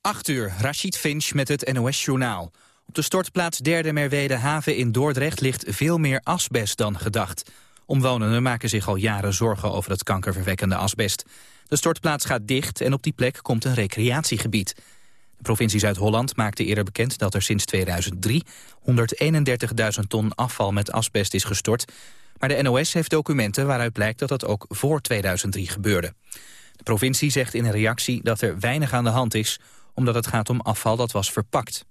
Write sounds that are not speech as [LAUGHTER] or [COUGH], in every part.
8 uur, Rashid Finch met het NOS-journaal. Op de stortplaats Derde Merwede Haven in Dordrecht ligt veel meer asbest dan gedacht. Omwonenden maken zich al jaren zorgen over het kankerverwekkende asbest. De stortplaats gaat dicht en op die plek komt een recreatiegebied. De provincie Zuid-Holland maakte eerder bekend dat er sinds 2003 131.000 ton afval met asbest is gestort. Maar de NOS heeft documenten waaruit blijkt dat dat ook voor 2003 gebeurde. De provincie zegt in een reactie dat er weinig aan de hand is omdat het gaat om afval dat was verpakt.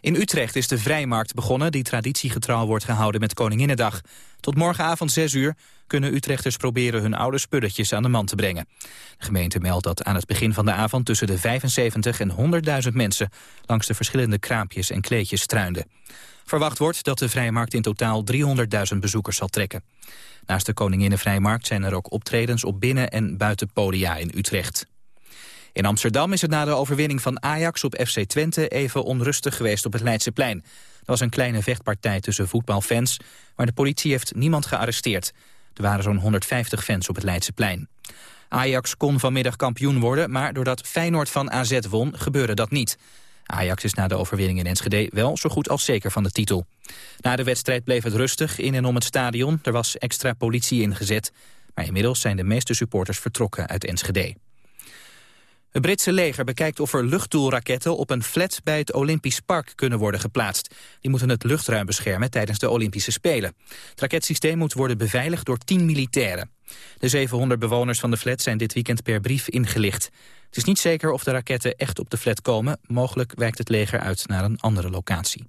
In Utrecht is de vrijmarkt begonnen die traditiegetrouw wordt gehouden met Koninginnedag. Tot morgenavond 6 uur kunnen Utrechters proberen hun oude spulletjes aan de man te brengen. De gemeente meldt dat aan het begin van de avond tussen de 75 en 100.000 mensen langs de verschillende kraampjes en kleedjes struinden. Verwacht wordt dat de vrijmarkt in totaal 300.000 bezoekers zal trekken. Naast de Koninginnenvrijmarkt zijn er ook optredens op binnen- en buitenpodia in Utrecht. In Amsterdam is het na de overwinning van Ajax op FC Twente even onrustig geweest op het Leidseplein. Er was een kleine vechtpartij tussen voetbalfans, maar de politie heeft niemand gearresteerd. Er waren zo'n 150 fans op het Leidseplein. Ajax kon vanmiddag kampioen worden, maar doordat Feyenoord van AZ won, gebeurde dat niet. Ajax is na de overwinning in Enschede wel zo goed als zeker van de titel. Na de wedstrijd bleef het rustig in en om het stadion. Er was extra politie ingezet. Maar inmiddels zijn de meeste supporters vertrokken uit Enschede. Het Britse leger bekijkt of er luchtdoelraketten op een flat bij het Olympisch Park kunnen worden geplaatst. Die moeten het luchtruim beschermen tijdens de Olympische Spelen. Het raketsysteem moet worden beveiligd door 10 militairen. De 700 bewoners van de flat zijn dit weekend per brief ingelicht. Het is niet zeker of de raketten echt op de flat komen. Mogelijk wijkt het leger uit naar een andere locatie.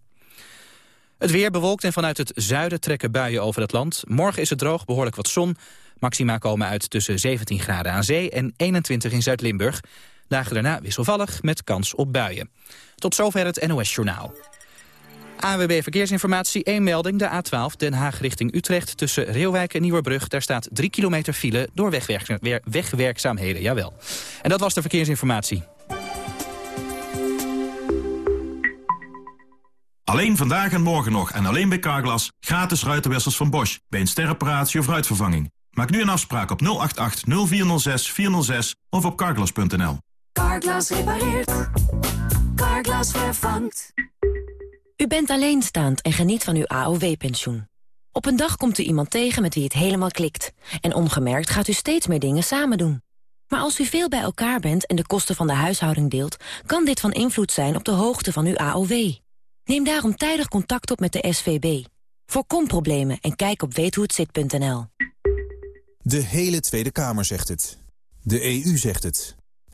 Het weer bewolkt en vanuit het zuiden trekken buien over het land. Morgen is het droog, behoorlijk wat zon. Maxima komen uit tussen 17 graden aan zee en 21 in Zuid-Limburg. Dagen daarna wisselvallig met kans op buien. Tot zover het NOS Journaal. AWB Verkeersinformatie, één melding, de A12 Den Haag richting Utrecht... tussen Reeuwijk en Nieuwerbrug. Daar staat 3 kilometer file door wegwerkzaamheden, jawel. En dat was de verkeersinformatie. Alleen vandaag en morgen nog en alleen bij Carglass gratis ruitenwissers van Bosch... bij een sterreparatie of ruitvervanging. Maak nu een afspraak op 088 0406 406 of op carglass.nl. Carglass repareert. Carglass vervangt. U bent alleenstaand en geniet van uw AOW-pensioen. Op een dag komt u iemand tegen met wie het helemaal klikt. En ongemerkt gaat u steeds meer dingen samen doen. Maar als u veel bij elkaar bent en de kosten van de huishouding deelt... kan dit van invloed zijn op de hoogte van uw AOW. Neem daarom tijdig contact op met de SVB. Voorkom problemen en kijk op weethohetzit.nl. De hele Tweede Kamer zegt het. De EU zegt het.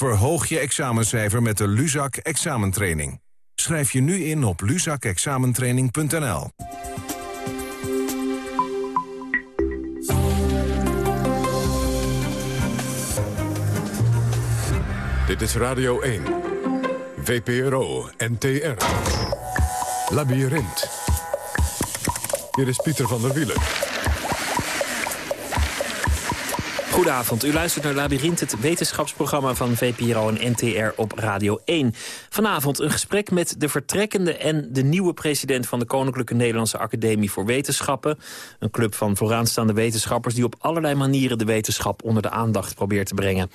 Verhoog je examencijfer met de Luzak examentraining. Schrijf je nu in op luzakexamentraining.nl. Dit is Radio 1. VPRO NTR. Labyrinth. Hier is Pieter van der Wielen. Goedenavond, u luistert naar Labyrinth, het wetenschapsprogramma van VPRO en NTR op Radio 1. Vanavond een gesprek met de vertrekkende en de nieuwe president van de Koninklijke Nederlandse Academie voor Wetenschappen. Een club van vooraanstaande wetenschappers die op allerlei manieren de wetenschap onder de aandacht probeert te brengen.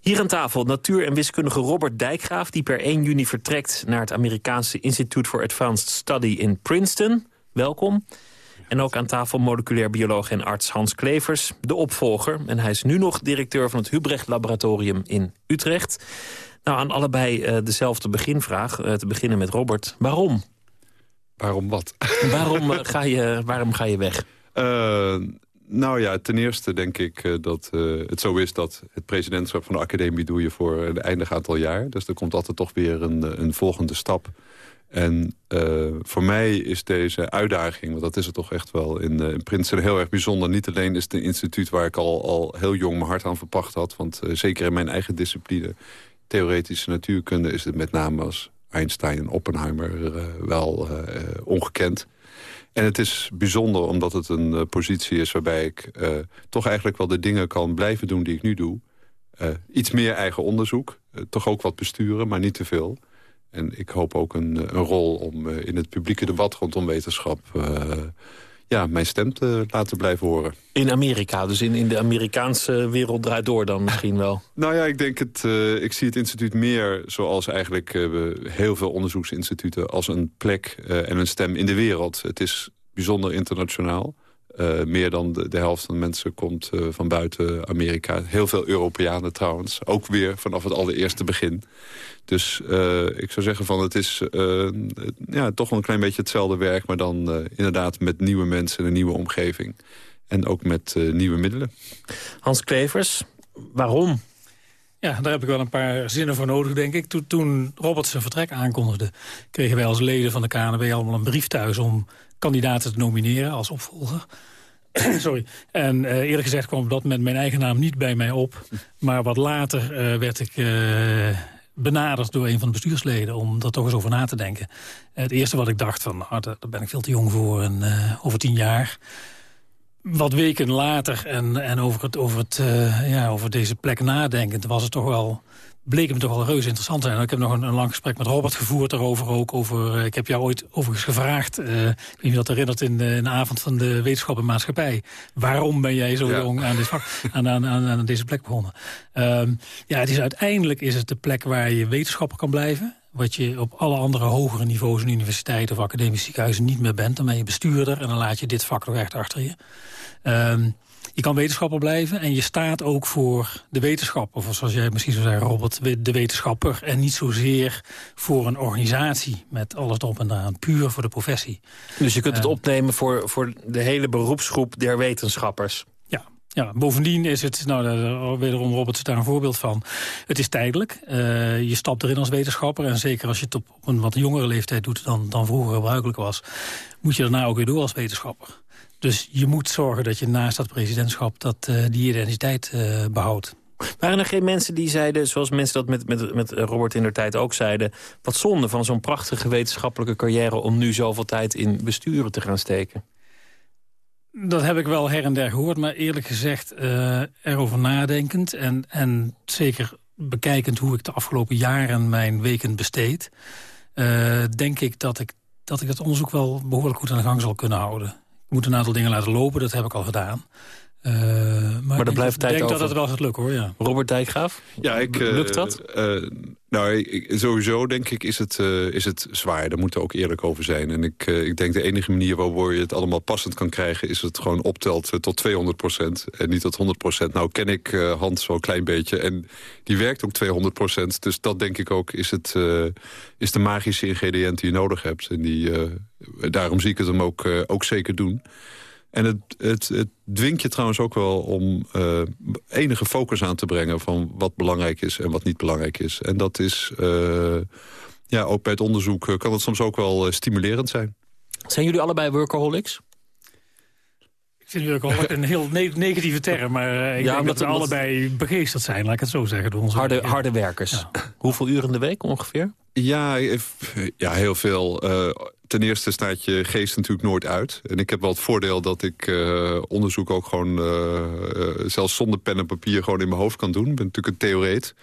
Hier aan tafel natuur- en wiskundige Robert Dijkgraaf... die per 1 juni vertrekt naar het Amerikaanse Institute for Advanced Study in Princeton. Welkom. En ook aan tafel moleculair bioloog en arts Hans Klevers, de opvolger. En hij is nu nog directeur van het Hubrecht Laboratorium in Utrecht. Nou, aan allebei uh, dezelfde beginvraag. Uh, te beginnen met Robert. Waarom? Waarom wat? [LAUGHS] waarom, uh, ga, je, waarom ga je weg? nou ja, ten eerste denk ik dat het zo is dat het presidentschap van de academie doe je voor een eindig aantal jaar. Dus er komt altijd toch weer een, een volgende stap. En uh, voor mij is deze uitdaging, want dat is het toch echt wel... in, uh, in Princeton heel erg bijzonder. Niet alleen is het een instituut waar ik al, al heel jong mijn hart aan verpacht had... want uh, zeker in mijn eigen discipline, theoretische natuurkunde... is het met name als Einstein en Oppenheimer wel ongekend. En het is bijzonder omdat het een positie is waarbij ik toch eigenlijk wel de dingen kan blijven doen die ik nu doe. iets meer eigen onderzoek, toch ook wat besturen, maar niet te veel. En ik hoop ook een, een rol om in het publieke debat rondom wetenschap ja, mijn stem te laten blijven horen. In Amerika, dus in, in de Amerikaanse wereld draait door dan misschien wel? [LAUGHS] Nou ja, ik denk het, uh, ik zie het instituut meer zoals eigenlijk uh, heel veel onderzoeksinstituten... als een plek uh, en een stem in de wereld. Het is bijzonder internationaal. Uh, meer dan de, helft van de mensen komt uh, van buiten Amerika. Heel veel Europeanen trouwens. Ook weer vanaf het allereerste begin. Dus uh, ik zou zeggen van het is ja, toch wel een klein beetje hetzelfde werk... maar dan inderdaad met nieuwe mensen en een nieuwe omgeving. En ook met nieuwe middelen. Hans Klevers, waarom? Ja, daar heb ik wel een paar zinnen voor nodig, denk ik. Toen, toen Robert zijn vertrek aankondigde... kregen wij als leden van de KNW allemaal een brief thuis... om kandidaten te nomineren als opvolger. [COUGHS] Sorry. En uh, eerlijk gezegd kwam dat met mijn eigen naam niet bij mij op. Maar wat later uh, werd ik uh, benaderd door een van de bestuursleden... om daar toch eens over na te denken. Het eerste wat ik dacht, van, nou, daar, ben ik veel te jong voor. En, over tien jaar wat weken later en, en over, het, over, het, uh, ja, over deze plek nadenkend... was het toch wel, bleek me toch wel reuze interessant zijn. Ik heb nog een, een lang gesprek met Robert gevoerd daarover ook. Over, uh, ik heb jou ooit overigens gevraagd, uh, ik weet niet of je dat herinnert... in de, in de, avond van de wetenschap en maatschappij. Waarom ben jij zo ja. jong aan, dit vak, aan, aan, aan, aan, deze plek begonnen? Um, ja, het is, uiteindelijk is het de plek waar je wetenschapper kan blijven wat je op alle andere hogere niveaus in universiteiten of academische ziekenhuizen niet meer bent. Dan ben je bestuurder en dan laat je dit vak nog echt achter je. Um, je kan wetenschapper blijven en je staat ook voor de wetenschap. Of zoals jij misschien zou zeggen, Robert, de wetenschapper. En niet zozeer voor een organisatie met alles erop en eraan. Puur voor de professie. Dus je kunt het opnemen voor, voor de hele beroepsgroep der wetenschappers. Ja, bovendien is het, nou, wederom Robert is daar een voorbeeld van. Het is tijdelijk. Uh, je stapt erin als wetenschapper. En zeker als je het op, een wat jongere leeftijd doet dan, dan vroeger gebruikelijk was... moet je daarna ook weer door als wetenschapper. Dus je moet zorgen dat je naast dat presidentschap dat, uh, die identiteit uh, behoudt. Waren er geen mensen die zeiden, zoals mensen dat met, met, met Robert in der tijd ook zeiden... wat zonde van zo'n prachtige wetenschappelijke carrière... om nu zoveel tijd in besturen te gaan steken? Dat heb ik wel her en der gehoord, maar eerlijk gezegd uh, erover nadenkend... En, en zeker bekijkend hoe ik de afgelopen jaren mijn weken besteed... Uh, denk ik dat ik, dat ik dat onderzoek wel behoorlijk goed aan de gang zal kunnen houden. Ik moet een aantal dingen laten lopen, dat heb ik al gedaan. Uh, maar, maar er blijft tijd Ik denk over. dat het wel gaat lukken, hoor. Ja. Robert Dijkgraaf? Ja, ik, uh, Lukt dat? Uh, nou, ik, sowieso denk ik is het, is het zwaar. Daar moeten we ook eerlijk over zijn. En ik, ik denk de enige manier waarop je het allemaal passend kan krijgen... is het gewoon optelt tot 200% En niet tot 100% Nou ken ik Hans zo'n klein beetje. En die werkt ook 200% Dus dat denk ik ook is, het, is de magische ingrediënt die je nodig hebt. En die, daarom zie ik het hem ook, ook zeker doen. En het, het, het dwingt je trouwens ook wel om uh, enige focus aan te brengen... van wat belangrijk is en wat niet belangrijk is. En dat is, uh, ja, ook bij het onderzoek kan het soms ook wel stimulerend zijn. Zijn jullie allebei workaholics? Ik vind workaholic een heel ne negatieve term, maar uh, ik ja, denk dat we omdat... allebei begeesterd zijn, laat ik het zo zeggen. Door onze, harde, harde werkers. Ja. Hoeveel uren in de week ongeveer? Ja, ja heel veel. Uh, ten eerste staat je geest natuurlijk nooit uit. En ik heb wel het voordeel dat ik uh, onderzoek ook gewoon... Uh, zelfs zonder pen en papier gewoon in mijn hoofd kan doen. Ik ben natuurlijk een theoreet.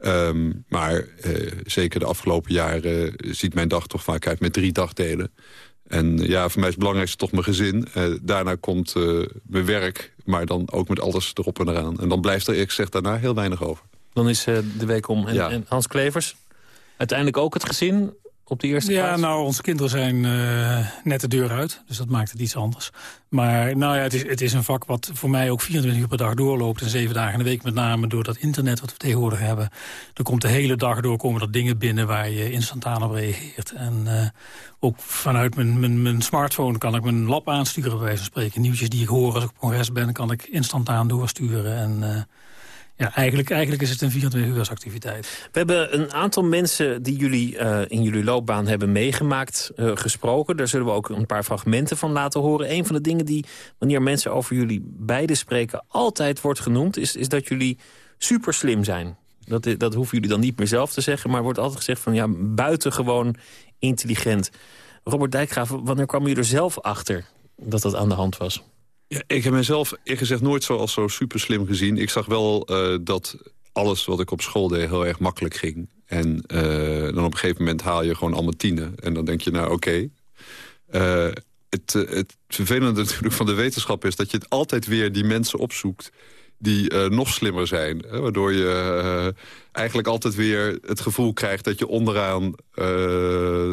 Um, maar zeker de afgelopen jaren ziet mijn dag toch vaak uit met drie dagdelen. En ja, voor mij is het belangrijkste toch mijn gezin. daarna komt mijn werk, maar dan ook met alles erop en eraan. En dan blijft er eerlijk gezegd daarna heel weinig over. Dan is de week om. En, ja. en Hans Klevers, uiteindelijk ook het gezin op de eerste ja, plaats? Ja, nou, onze kinderen zijn uh, net de deur uit. Dus dat maakt het iets anders. Maar nou ja, het is, het is een vak wat voor mij ook 24 uur per dag doorloopt. En zeven dagen in de week met name door dat internet wat we tegenwoordig hebben. Er komt de hele dag door komen er dingen binnen waar je instantaan op reageert. En uh, ook vanuit mijn, mijn, mijn smartphone kan ik mijn lab aansturen bij wijze van spreken. Nieuwtjes die ik hoor als ik op congres ben, kan ik instantaan doorsturen. En... Uh, ja, eigenlijk, eigenlijk is het een 24 activiteit. We hebben een aantal mensen die jullie uh, in jullie loopbaan hebben meegemaakt uh, gesproken. Daar zullen we ook een paar fragmenten van laten horen. Een van de dingen die, wanneer mensen over jullie beiden spreken... altijd wordt genoemd, is, is dat jullie super slim zijn. Dat, dat hoeven jullie dan niet meer zelf te zeggen... maar wordt altijd gezegd van ja, buitengewoon intelligent. Robert Dijkgraaf, wanneer kwam je er zelf achter dat dat aan de hand was? Ja, ik heb mezelf gezegd nooit zo als zo super slim gezien. Ik zag wel uh, dat alles wat ik op school deed heel erg makkelijk ging. En uh, dan op een gegeven moment haal je gewoon allemaal tienen. En dan denk je, nou oké. Uh, het, het vervelende [LAUGHS] natuurlijk van de wetenschap is... dat je het altijd weer die mensen opzoekt die uh, nog slimmer zijn. Hè, waardoor je uh, eigenlijk altijd weer het gevoel krijgt... dat je onderaan uh,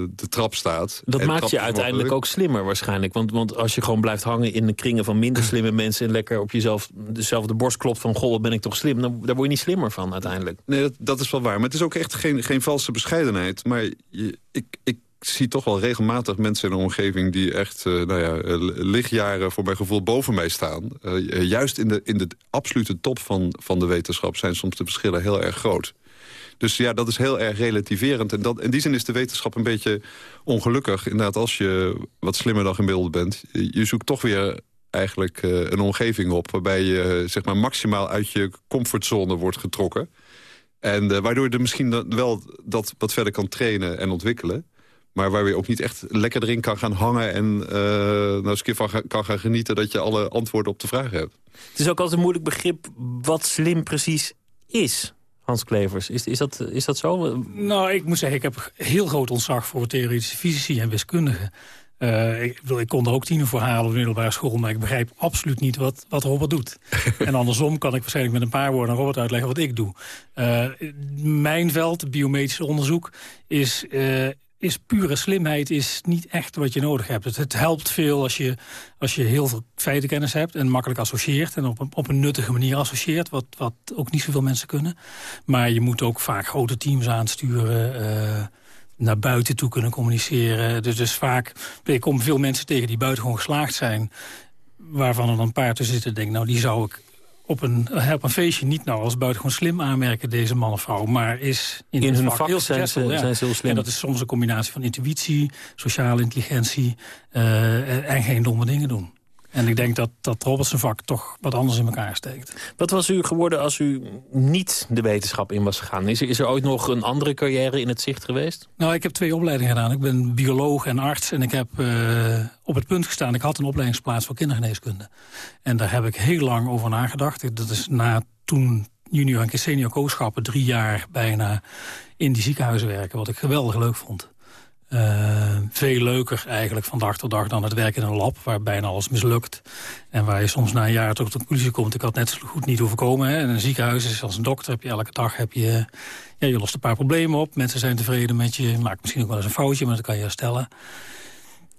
de trap staat. Dat maakt je uiteindelijk ook slimmer waarschijnlijk. Want, want als je gewoon blijft hangen in de kringen van minder [LAUGHS] slimme mensen... en lekker op jezelf dezelfde borst klopt van... goh, wat ben ik toch slim, dan, daar word je niet slimmer van uiteindelijk. Nee, dat, dat is wel waar. Maar het is ook echt geen, geen valse bescheidenheid. Maar je, ik, ik zie toch wel regelmatig mensen in de omgeving... die echt uh, nou ja, lichtjaren voor mijn gevoel boven mij staan. Uh, juist in de, in de absolute top van, van de wetenschap... zijn soms de verschillen heel erg groot. Dus ja, dat is heel erg relativerend. En dat, in die zin is de wetenschap een beetje ongelukkig. Inderdaad, als je wat slimmer dan gemiddeld bent... je zoekt toch weer eigenlijk een omgeving op... waarbij je zeg maar, maximaal uit je comfortzone wordt getrokken. En waardoor je er misschien wel dat wat verder kan trainen en ontwikkelen... Maar waar je ook niet echt lekker erin kan gaan hangen... en uh, nou eens een keer van kan gaan genieten dat je alle antwoorden op de vragen hebt. Het is ook altijd een moeilijk begrip wat slim precies is. Hans Klevers, is, is, dat, is dat zo? Nou, ik moet zeggen, ik heb heel groot ontzag voor theoretische fysici en wiskundigen. Uh, ik, ik, kon er ook tienen voor halen op de middelbare school... maar ik begrijp absoluut niet wat, wat Robert doet. [LAUGHS] en andersom kan ik waarschijnlijk met een paar woorden aan Robert uitleggen wat ik doe. Uh, mijn veld, biometrisch onderzoek, is... Uh, is pure slimheid is niet echt wat je nodig hebt. Het, helpt veel als je, als je heel veel feitenkennis hebt... en makkelijk associeert en op een, op een nuttige manier associeert... Wat, wat ook niet zoveel mensen kunnen. Maar je moet ook vaak grote teams aansturen... Uh, naar buiten toe kunnen communiceren. Dus, dus vaak ik kom veel mensen tegen die buitengewoon geslaagd zijn... waarvan er een paar tussen zitten denk nou die zou ik op een, op een feestje niet nou als buitengewoon slim aanmerken, deze man of vrouw. Maar is in, in hun vak, heel zijn, ze, ja. zijn ze heel slim. En dat is soms een combinatie van intuïtie, sociale intelligentie uh, en geen domme dingen doen. En ik denk dat, dat zijn vak toch wat anders in elkaar steekt. Wat was u geworden als u niet de wetenschap in was gegaan? Is er, is er ooit nog een andere carrière in het zicht geweest? Nou, ik heb twee opleidingen gedaan. Ik ben bioloog en arts. En ik heb uh, op het punt gestaan... ik had een opleidingsplaats voor kindergeneeskunde. En daar heb ik heel lang over nagedacht. Dat is na toen junior en senior kooschappen... drie jaar bijna in die ziekenhuizen werken. Wat ik geweldig leuk vond. Uh, veel leuker eigenlijk van dag tot dag dan het werken in een lab... waar bijna alles mislukt. En waar je soms na een jaar tot de conclusie komt... ik had net zo goed niet hoeven komen. Hè. In een ziekenhuis is als een dokter heb je elke dag... Heb je, ja, je lost een paar problemen op. Mensen zijn tevreden met je. Je maakt misschien ook wel eens een foutje, maar dat kan je herstellen.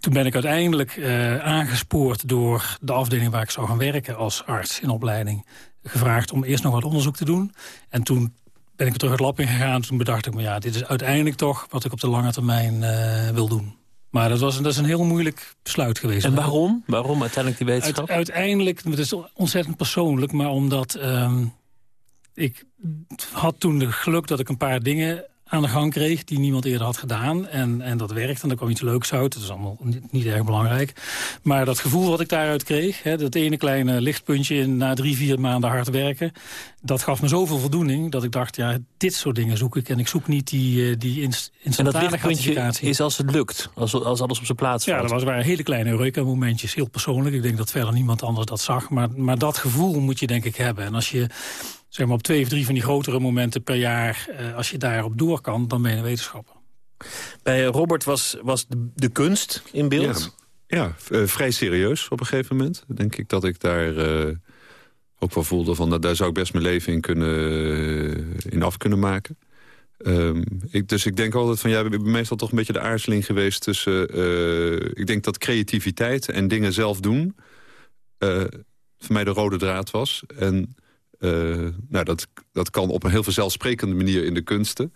Toen ben ik uiteindelijk uh, aangespoord door de afdeling waar ik zou gaan werken... als arts in opleiding. Gevraagd om eerst nog wat onderzoek te doen. En toen ben ik terug het lab ingegaan. Toen bedacht ik me, ja, dit is uiteindelijk toch wat ik op de lange termijn uh, wil doen. Maar dat, was, dat is een heel moeilijk besluit geweest. En waarom? Waarom uiteindelijk die wetenschap? uiteindelijk, het is ontzettend persoonlijk, maar omdat um, ik had toen de geluk dat ik een paar dingen aan de gang kreeg... die niemand eerder had gedaan. En, en dat werkte en daar kwam iets leuks uit. Dat is allemaal niet, niet, erg belangrijk. Maar dat gevoel wat ik daaruit kreeg... Hè, dat ene kleine lichtpuntje in, na drie, vier maanden hard werken... dat gaf me zoveel voldoening dat ik dacht... ja, dit soort dingen zoek ik. En ik zoek niet die, eh, die instantane En dat lichtpuntje is als het lukt. Als, als alles op zijn plaats valt. Ja, dat was, waren hele kleine Eureka-momentjes. Heel persoonlijk. Ik denk dat verder niemand anders dat zag. Maar, maar dat gevoel moet je denk ik hebben. En als je zeg maar op twee of drie van die grotere momenten per jaar... Uh, als je daarop door kan, dan ben je een wetenschapper. Bij Robert was, was de, de kunst in beeld? Ja, ja uh, vrij serieus op een gegeven moment. Denk ik dat ik daar uh, ook wel voelde van... Daar zou ik best mijn leven in, kunnen, in af kunnen maken. Um, ik, dus ik denk altijd van, ja, we hebben meestal toch een beetje de aarzeling geweest tussen... ik denk dat creativiteit en dingen zelf doen... voor mij de rode draad was. En uh, nou, dat, dat kan op een heel vanzelfsprekende manier in de kunsten.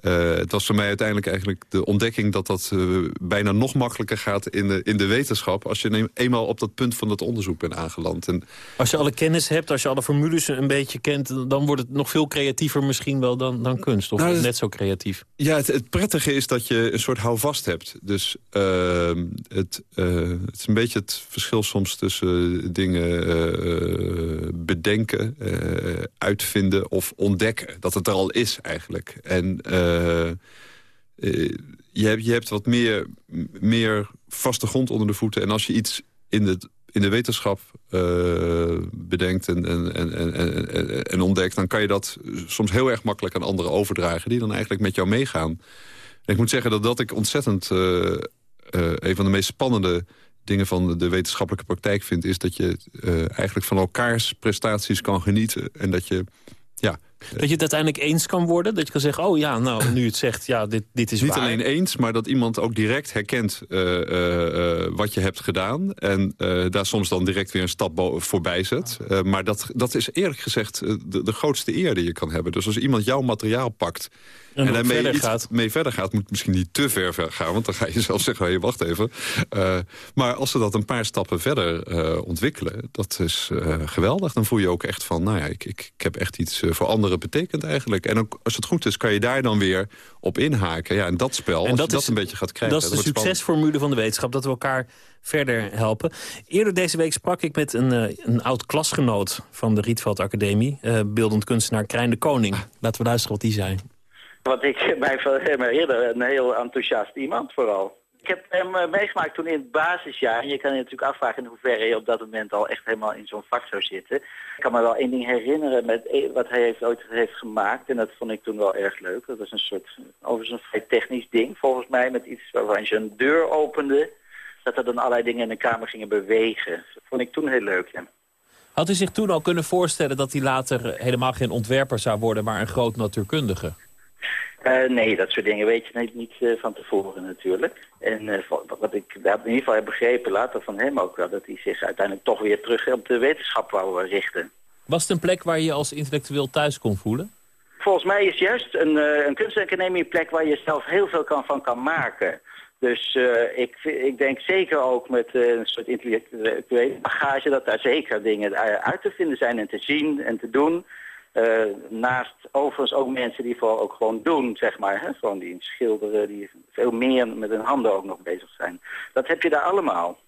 Uh, het was voor mij uiteindelijk eigenlijk de ontdekking dat dat uh, bijna nog makkelijker gaat in de, in de wetenschap. Als je eenmaal op dat punt van het onderzoek bent aangeland. En, als je alle kennis hebt, als je alle formules een beetje kent, dan wordt het nog veel creatiever misschien wel dan, dan kunst. Of nou, net zo creatief. Ja, het, het, prettige is dat je een soort houvast hebt. Dus uh, het, het is een beetje het verschil soms tussen dingen bedenken, uitvinden of ontdekken. Dat het er al is eigenlijk. En uh, je, hebt, je hebt wat meer, meer vaste grond onder de voeten. En als je iets in de, in de wetenschap uh, bedenkt en, en, en, en, en ontdekt... dan kan je dat soms heel erg makkelijk aan anderen overdragen... die dan eigenlijk met jou meegaan. Ik moet zeggen dat dat ik ontzettend... Een van de meest spannende dingen van de wetenschappelijke praktijk vind... is dat je eigenlijk van elkaars prestaties kan genieten. En dat je dat je het uiteindelijk eens kan worden? Dat je kan zeggen, oh ja, nou, nu het zegt, ja, dit, dit is Niet alleen eens, maar dat iemand ook direct herkent uh, uh, wat je hebt gedaan. En daar soms dan direct weer een stap voorbij zet. maar dat, dat is eerlijk gezegd de, de grootste eer die je kan hebben. Dus als iemand jouw materiaal pakt en, en daarmee verder gaat. mee verder gaat, moet misschien niet te ver, gaan. Want dan ga je [LAUGHS] zelf zeggen, hey, wacht even. Uh, maar als ze dat een paar stappen verder uh, ontwikkelen, dat is uh, geweldig. Dan voel je ook echt van, nou ja, ik, ik, ik heb echt iets voor anderen betekend eigenlijk. En ook, als het goed is, kan je daar dan weer op inhaken. Ja, en dat spel, en dat, dat een beetje gaat krijgen. Dat is de succesformule van de wetenschap, dat we elkaar verder helpen. Eerder deze week sprak ik met een, een oud klasgenoot van de Rietveld Academie... beeldend kunstenaar Krijn de Koning. Laten we luisteren wat die zei. Wat ik mij van hem een heel enthousiast iemand vooral. Ik heb hem eh, meegemaakt toen in het basisjaar. En je kan je natuurlijk afvragen in hoeverre je op dat moment al echt helemaal in zo'n vak zou zitten. Ik kan me wel één ding herinneren met e- wat hij heeft, ooit heeft gemaakt. En dat vond ik toen wel erg leuk. Dat was een soort, overigens een vrij technisch ding volgens mij. Met iets waarvan je een deur opende. Dat er dan allerlei dingen in de kamer gingen bewegen. Dat vond ik toen heel leuk, ja. Had u zich toen al kunnen voorstellen dat hij later helemaal geen ontwerper zou worden, maar een groot natuurkundige? Uh, nee, dat soort dingen weet je niet, niet uh, van tevoren natuurlijk. En uh, wat ik in ieder geval heb begrepen later van hem ook wel... dat hij zich uiteindelijk toch weer terug op de wetenschap wou richten. Was het een plek waar je je als intellectueel thuis kon voelen? Volgens mij is juist een, een kunstacademie een plek waar je zelf heel veel kan, van kan maken. Dus ik, ik denk zeker ook met een soort intellectuele bagage... dat daar zeker dingen uit te vinden zijn en te zien en te doen... Uh, naast overigens ook mensen die vooral ook gewoon doen, zeg maar. Hè? Gewoon die schilderen, die veel meer met hun handen ook nog bezig zijn. Dat heb je daar allemaal.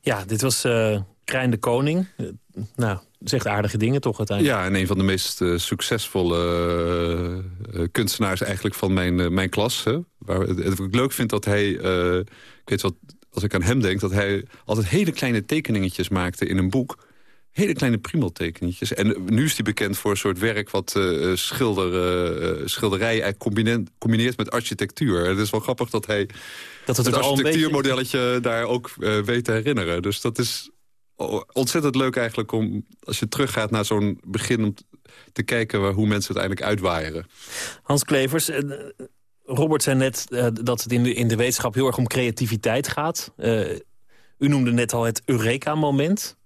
Ja, dit was uh, Krijn de Koning. Uh, nou, zegt aardige dingen toch uiteindelijk. Ja, en een van de meest succesvolle kunstenaars eigenlijk van mijn, mijn klas. Hè? Waar, wat ik leuk vind dat hij... ik weet wat, als ik aan hem denk, dat hij altijd hele kleine tekeningetjes maakte in een boek hele kleine primeltekeningetjes. En nu is hij bekend voor een soort werk wat uh, schilder, uh, schilderij combineert, combineert met architectuur. Het is wel grappig dat hij dat het, het architectuurmodelletje beetje... daar ook uh, weet te herinneren. Dus dat is ontzettend leuk eigenlijk om, als je teruggaat naar zo'n begin... om te kijken waar, hoe mensen het eigenlijk uitwaaieren. Hans Klevers, Robert zei net dat het in de, in de wetenschap heel erg om creativiteit gaat. u noemde net al het Eureka-moment...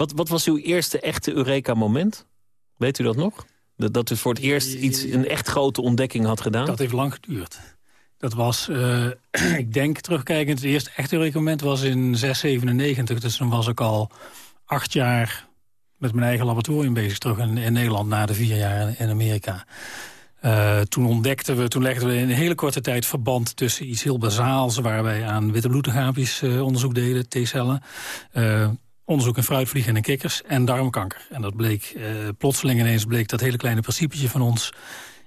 Wat, wat was uw eerste echte Eureka-moment? Weet u dat nog? Dat, dat u voor het eerst iets, een echt grote ontdekking had gedaan? Dat heeft lang geduurd. Dat was, uh, [CLEARS THROAT] ik denk terugkijkend, het eerste echte Eureka-moment was in 697. Dus toen was ik al acht jaar met mijn eigen laboratorium bezig terug in, in Nederland... na de vier jaar in Amerika. Uh, toen ontdekten we, toen legden we in een hele korte tijd verband tussen iets heel bazaals... waar wij aan witte bloedlichaampjes uh, onderzoek deden, T-cellen... Onderzoek in fruitvliegen en kikkers en darmkanker. En dat bleek, uh, plotseling ineens bleek dat hele kleine principetje van ons...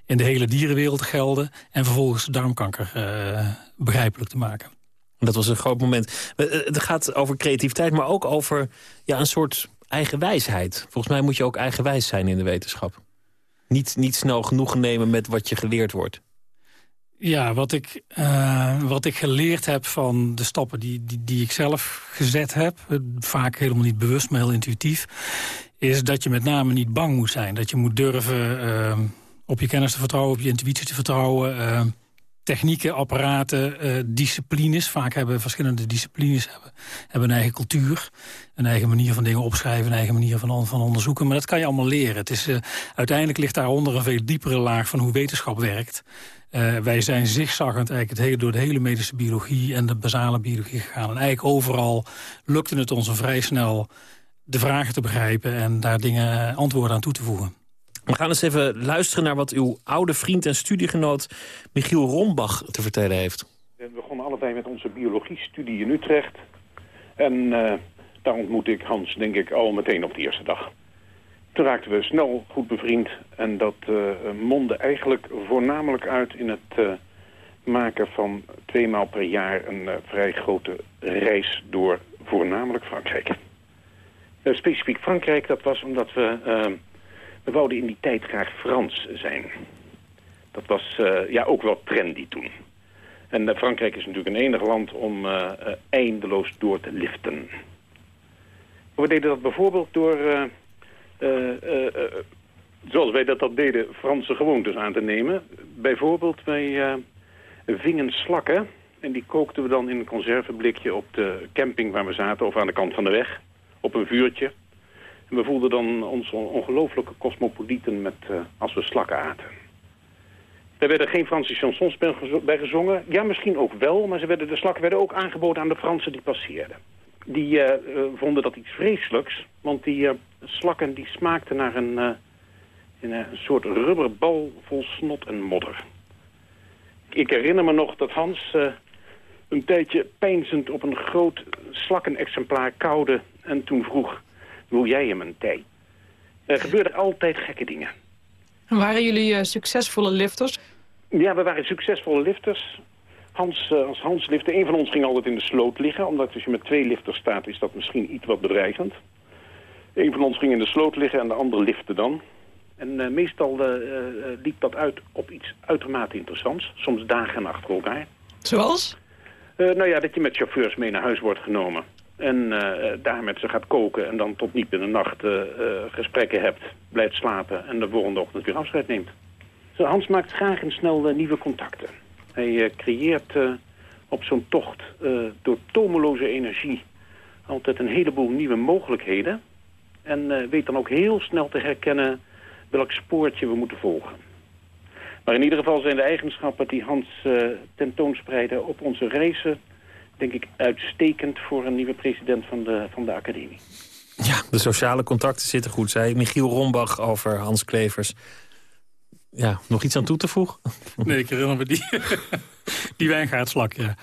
in de hele dierenwereld te gelden... en vervolgens darmkanker uh, begrijpelijk te maken. Dat was een groot moment. Eh, het gaat over creativiteit, maar ook over ja, een soort eigen wijsheid. Volgens mij moet je ook eigenwijs zijn in de wetenschap. Niet, niet snel genoeg nemen met wat je geleerd wordt. Ja, wat ik, uh, wat ik geleerd heb van de stappen die, die, die ik zelf gezet heb... vaak helemaal niet bewust, maar heel intuïtief... is dat je met name niet bang moet zijn. Dat je moet durven uh, op je kennis te vertrouwen, op je intuïtie te vertrouwen... Technieken, apparaten, disciplines. Vaak hebben verschillende disciplines hebben, hebben een eigen cultuur. Een eigen manier van dingen opschrijven, een eigen manier van, van onderzoeken. Maar dat kan je allemaal leren. Het is, uiteindelijk ligt daaronder een veel diepere laag van hoe wetenschap werkt. Uh, wij zijn zigzaggend eigenlijk het hele, door de hele medische biologie en de basale biologie gegaan. En eigenlijk overal lukte het ons om vrij snel de vragen te begrijpen... en daar dingen, antwoorden aan toe te voegen. We gaan eens even luisteren naar wat uw oude vriend en studiegenoot Michiel Rombach te vertellen heeft. We begonnen allebei met onze biologie-studie in Utrecht. En uh, daar ontmoette ik Hans, denk ik, al meteen op de eerste dag. Toen raakten we snel goed bevriend. En dat uh, mondde eigenlijk voornamelijk uit in het uh, maken van tweemaal per jaar een vrij grote reis door voornamelijk Frankrijk. specifiek Frankrijk, dat was omdat we we wouden in die tijd graag Frans zijn. Dat was ja, ook wel trendy toen. En Frankrijk is natuurlijk een enig land om eindeloos door te liften. We deden dat bijvoorbeeld door, zoals wij dat, dat deden, Franse gewoontes aan te nemen. Bijvoorbeeld, wij vingen slakken en die kookten we dan in een conserveblikje op de camping waar we zaten... of aan de kant van de weg, op een vuurtje we voelden dan ons ongelooflijke cosmopolieten met, als we slakken aten. Er werden geen Franse chansons bij gezongen. Ja, misschien ook wel, maar ze werden, de slakken werden ook aangeboden aan de Fransen die passeerden. Die vonden dat iets vreselijks, want die slakken die smaakten naar een, een soort rubberbal vol snot en modder. Ik herinner me nog dat Hans een tijdje peinzend op een groot slakkenexemplaar koude en toen vroeg wil jij hem een thee? Er gebeurden altijd gekke dingen. En waren jullie uh, succesvolle lifters? Ja, we waren succesvolle lifters. Hans, uh, als Hans lifte, een van ons ging altijd in de sloot liggen. Omdat als je met twee lifters staat, is dat misschien iets wat bedreigend. Een van ons ging in de sloot liggen en de ander lifte dan. En uh, meestal liep dat uit op iets uitermate interessants. Soms dagen achter elkaar. Zoals? nou ja, dat je met chauffeurs mee naar huis wordt genomen. En uh, daar met ze gaat koken en dan tot niet binnen de nacht uh, gesprekken hebt, blijft slapen en de volgende ochtend weer afscheid neemt. Zo, Hans maakt graag en snel nieuwe contacten. Hij creëert op zo'n tocht door tomeloze energie altijd een heleboel nieuwe mogelijkheden. En weet dan ook heel snel te herkennen welk spoortje we moeten volgen. Maar in ieder geval zijn de eigenschappen die Hans tentoonspreidde op onze reizen denk ik, uitstekend voor een nieuwe president van de, van de academie. Ja, de sociale contacten zitten goed, zei Michiel Rombach over Hans Klevers. Ja, nog iets aan toe te voegen? Nee, ik herinner me die, [LAUGHS] die wijngaardslak, ja.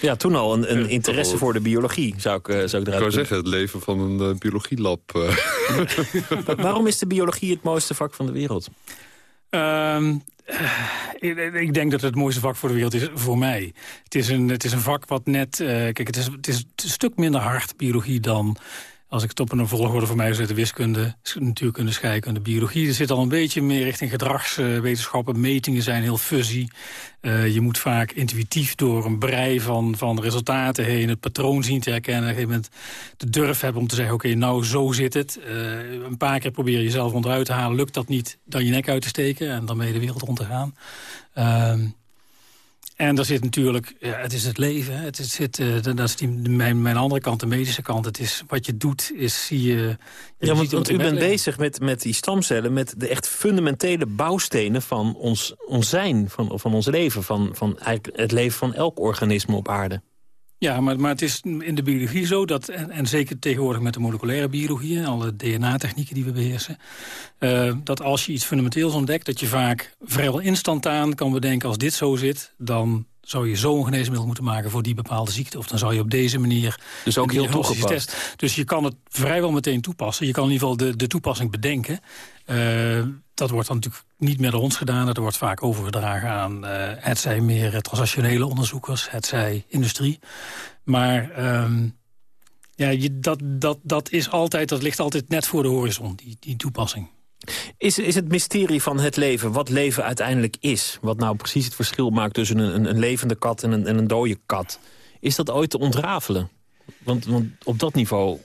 Ja, toen al een, een interesse voor de biologie, zou ik, uh, zou ik eruit Ik zou zeggen, het leven van een uh, biologielab. Uh. Waarom is de biologie het mooiste vak van de wereld? Um, ik, ik, denk dat het het mooiste vak voor de wereld is voor mij. Het is een, het is een vak wat net... Uh, kijk, het is, het is een stuk minder hard, biologie, dan als ik het op een volgorde voor mij zet, wiskunde, natuurkunde, scheikunde, biologie. Er zit al een beetje meer richting gedragswetenschappen. Metingen zijn heel fuzzy. Uh, je moet vaak intuïtief door een brei van, van resultaten heen het patroon zien te herkennen. Op een gegeven moment de durf hebben om te zeggen, oké, nou zo zit het. Uh, een paar keer probeer jezelf onderuit te halen. Lukt dat niet, dan je nek uit te steken en dan je de wereld rond te gaan. Uh, en daar zit natuurlijk, ja, het is het leven. Het is, zit, uh, dat is die, mijn, mijn andere kant, de medische kant. Het is, wat je doet, is zie je... je ja, want, want u bent bezig met, met die stamcellen... met de echt fundamentele bouwstenen van ons, ons zijn, van, van ons leven... Van, van eigenlijk het leven van elk organisme op aarde. Ja, maar, maar het is in de biologie zo, dat, en, en zeker tegenwoordig met de moleculaire biologie... en alle DNA-technieken die we beheersen... Uh, dat als je iets fundamenteels ontdekt... dat je vaak vrijwel instantaan kan bedenken... als dit zo zit, dan zou je zo'n geneesmiddel moeten maken voor die bepaalde ziekte. Of dan zou je op deze manier... Dus ook heel toegepast. Dus je kan het vrijwel meteen toepassen. Je kan in ieder geval de, de toepassing bedenken. Uh, dat wordt dan natuurlijk niet met ons gedaan. Dat wordt vaak overgedragen aan uh, het zij meer transactionele onderzoekers, het zij industrie. Maar um, ja, je, dat, dat, dat, is altijd, dat ligt altijd net voor de horizon, die, die toepassing. Is, is het mysterie van het leven, wat leven uiteindelijk is... wat nou precies het verschil maakt tussen een, een levende kat en een, en een dode kat... is dat ooit te ontrafelen? Want, want op dat niveau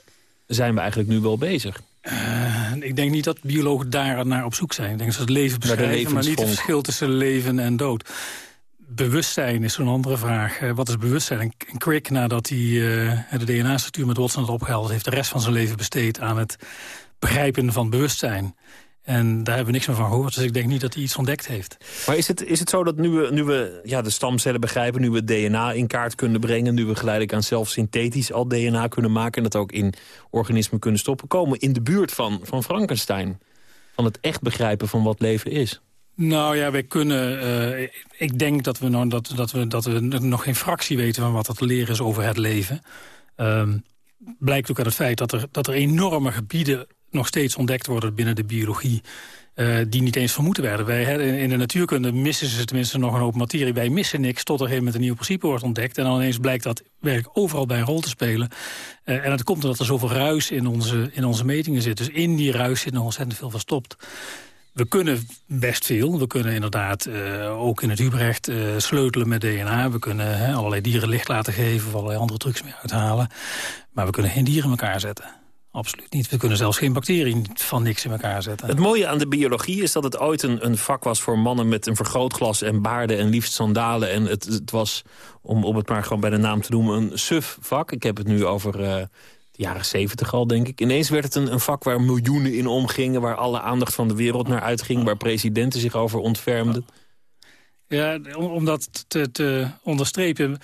zijn we eigenlijk nu wel bezig. Uh, ik denk niet dat biologen daar naar op zoek zijn. Ik denk dat ze het leven beschrijven, maar niet het verschil tussen leven en dood. bewustzijn is zo'n andere vraag. Eh, wat is bewustzijn? En Crick, nadat hij uh, de DNA-structuur met Watson had opgehaald... heeft de rest van zijn leven besteed aan het begrijpen van bewustzijn. En daar hebben we niks meer van gehoord. Dus ik denk niet dat hij iets ontdekt heeft. Maar is het, is het zo dat nu we, nu we ja, de stamcellen begrijpen... nu we DNA in kaart kunnen brengen... nu we geleidelijk aan zelf synthetisch al DNA kunnen maken... en dat ook in organismen kunnen stoppen... komen in de buurt van, van Frankenstein? Van het echt begrijpen van wat leven is? Nou ja, wij kunnen... Uh, ik denk dat we, nou, dat, dat, we, dat we nog geen fractie weten... van wat er te leren is over het leven. Um, blijkt ook uit het feit dat er, dat er enorme gebieden nog steeds ontdekt worden binnen de biologie... Uh, die niet eens vermoeden werden. Wij, in de natuurkunde missen ze tenminste nog een hoop materie. Wij missen niks tot er een een nieuw principe wordt ontdekt. En dan ineens blijkt dat werkelijk overal bij een rol te spelen. Uh, en dat komt omdat er zoveel ruis in onze, in onze metingen zit. Dus in die ruis zit nog ontzettend veel verstopt. We kunnen best veel. We kunnen inderdaad uh, ook in het Ubrecht uh, sleutelen met DNA. We kunnen allerlei dieren licht laten geven of allerlei andere trucs mee uithalen. Maar we kunnen geen dieren in elkaar zetten. Absoluut niet. We kunnen zelfs geen bacteriën van niks in elkaar zetten. Het mooie aan de biologie is dat het ooit een, een vak was voor mannen met een vergrootglas en baarden en liefst sandalen. En het, het was, om, om het maar gewoon bij de naam te noemen, een suf vak. Ik heb het nu over uh, de jaren zeventig al, denk ik. Ineens werd het een, een vak waar miljoenen in omgingen... waar alle aandacht van de wereld naar uitging... waar presidenten zich over ontfermden. Ja, om, om dat te, te onderstrepen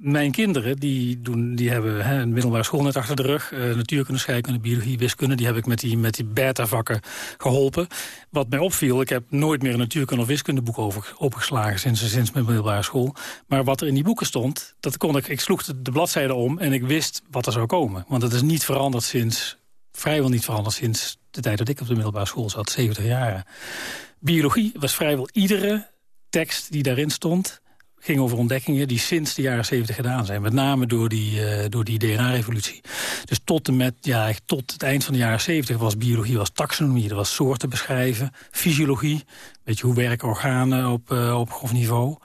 mijn kinderen die doen, die hebben hè, een middelbare school net achter de rug. Uh, natuurkunde, scheikunde, biologie, wiskunde. Die heb ik met die, met die beta-vakken geholpen. Wat mij opviel, ik heb nooit meer een natuurkunde of wiskundeboek over, opengeslagen sinds, sinds mijn middelbare school. Maar wat er in die boeken stond, dat kon ik, ik sloeg de, de bladzijde om en ik wist wat er zou komen. Want het is niet veranderd sinds, vrijwel niet veranderd sinds de tijd dat ik op de middelbare school zat, 70 jaar. Biologie was vrijwel iedere tekst die daarin stond ging over ontdekkingen die sinds de jaren 70 gedaan zijn. Met name door die, uh, door die DNA-revolutie. Dus tot, en met, ja, tot het eind van de jaren 70 was biologie was taxonomie. Er was soorten beschrijven, fysiologie. Weet je, hoe werken organen op, uh, op grofniveau.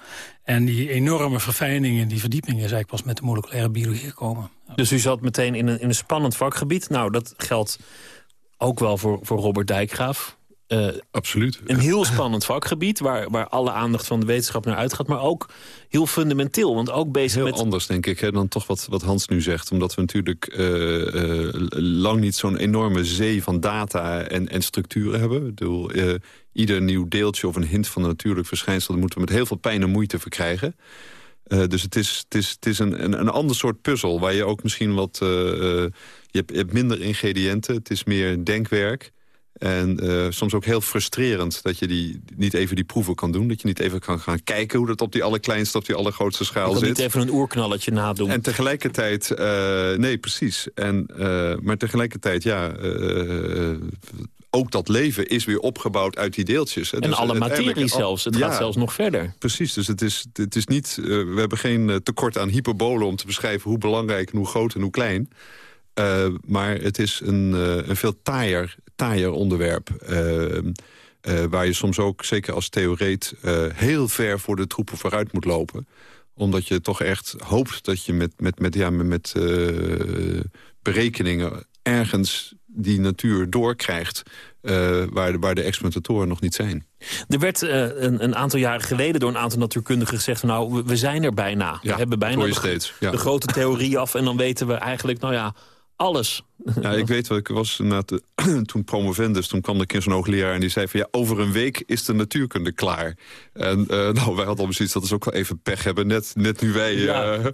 En die enorme verfijningen, die verdiepingen... is eigenlijk pas met de moleculaire biologie gekomen. Dus u zat meteen in een, in een spannend vakgebied. Nou, dat geldt ook wel voor, voor Robert Dijkgraaf. Uh, Absoluut. Een heel spannend vakgebied waar, waar alle aandacht van de wetenschap naar uitgaat. Maar ook heel fundamenteel, want ook bezig heel met... Heel anders, denk ik, hè, dan toch wat, wat Hans nu zegt. Omdat we natuurlijk uh, uh, lang niet zo'n enorme zee van data en, en structuren hebben. Ik bedoel, ieder nieuw deeltje of een hint van een natuurlijk verschijnsel... dat moeten we met heel veel pijn en moeite verkrijgen. dus het is, het is, het is een, een, een ander soort puzzel... waar je ook misschien wat... je hebt, je hebt minder ingrediënten, het is meer denkwerk... En uh, soms ook heel frustrerend dat je die, niet even die proeven kan doen. Dat je niet even kan gaan kijken hoe dat op die allerkleinste, op die allergrootste schaal zit. niet even een oerknalletje nadoen. En tegelijkertijd, uh, nee precies. En, uh, maar tegelijkertijd, ja, ook dat leven is weer opgebouwd uit die deeltjes. En dus alle materie zelfs, het gaat zelfs nog verder. Precies, dus het is, het is niet, we hebben geen tekort aan hyperbolen om te beschrijven hoe belangrijk en hoe groot en hoe klein. Uh, maar het is een, uh, een veel taaier, taaier onderwerp. Uh, waar je soms ook, zeker als theoreet... heel ver voor de troepen vooruit moet lopen. Omdat je toch echt hoopt dat je met, met, met, ja, met berekeningen... ergens die natuur doorkrijgt... waar, de, waar de experimentatoren nog niet zijn. Er werd een, een, aantal jaren geleden door een aantal natuurkundigen gezegd... nou, we, zijn er bijna. Ja, we hebben bijna de, steeds, ja. de grote theorie af... en dan weten we eigenlijk, nou ja alles. Ja, ik weet wat ik was inderdaad, [CLEARS THROAT] toen promovendus. Toen kwam de kind zo'n hoogleraar en die zei van... ja, over een week is de natuurkunde klaar. En uh, [LAUGHS] nou, wij hadden al zoiets dat we ook wel even pech hebben. Net, net nu wij... Ja. Uh,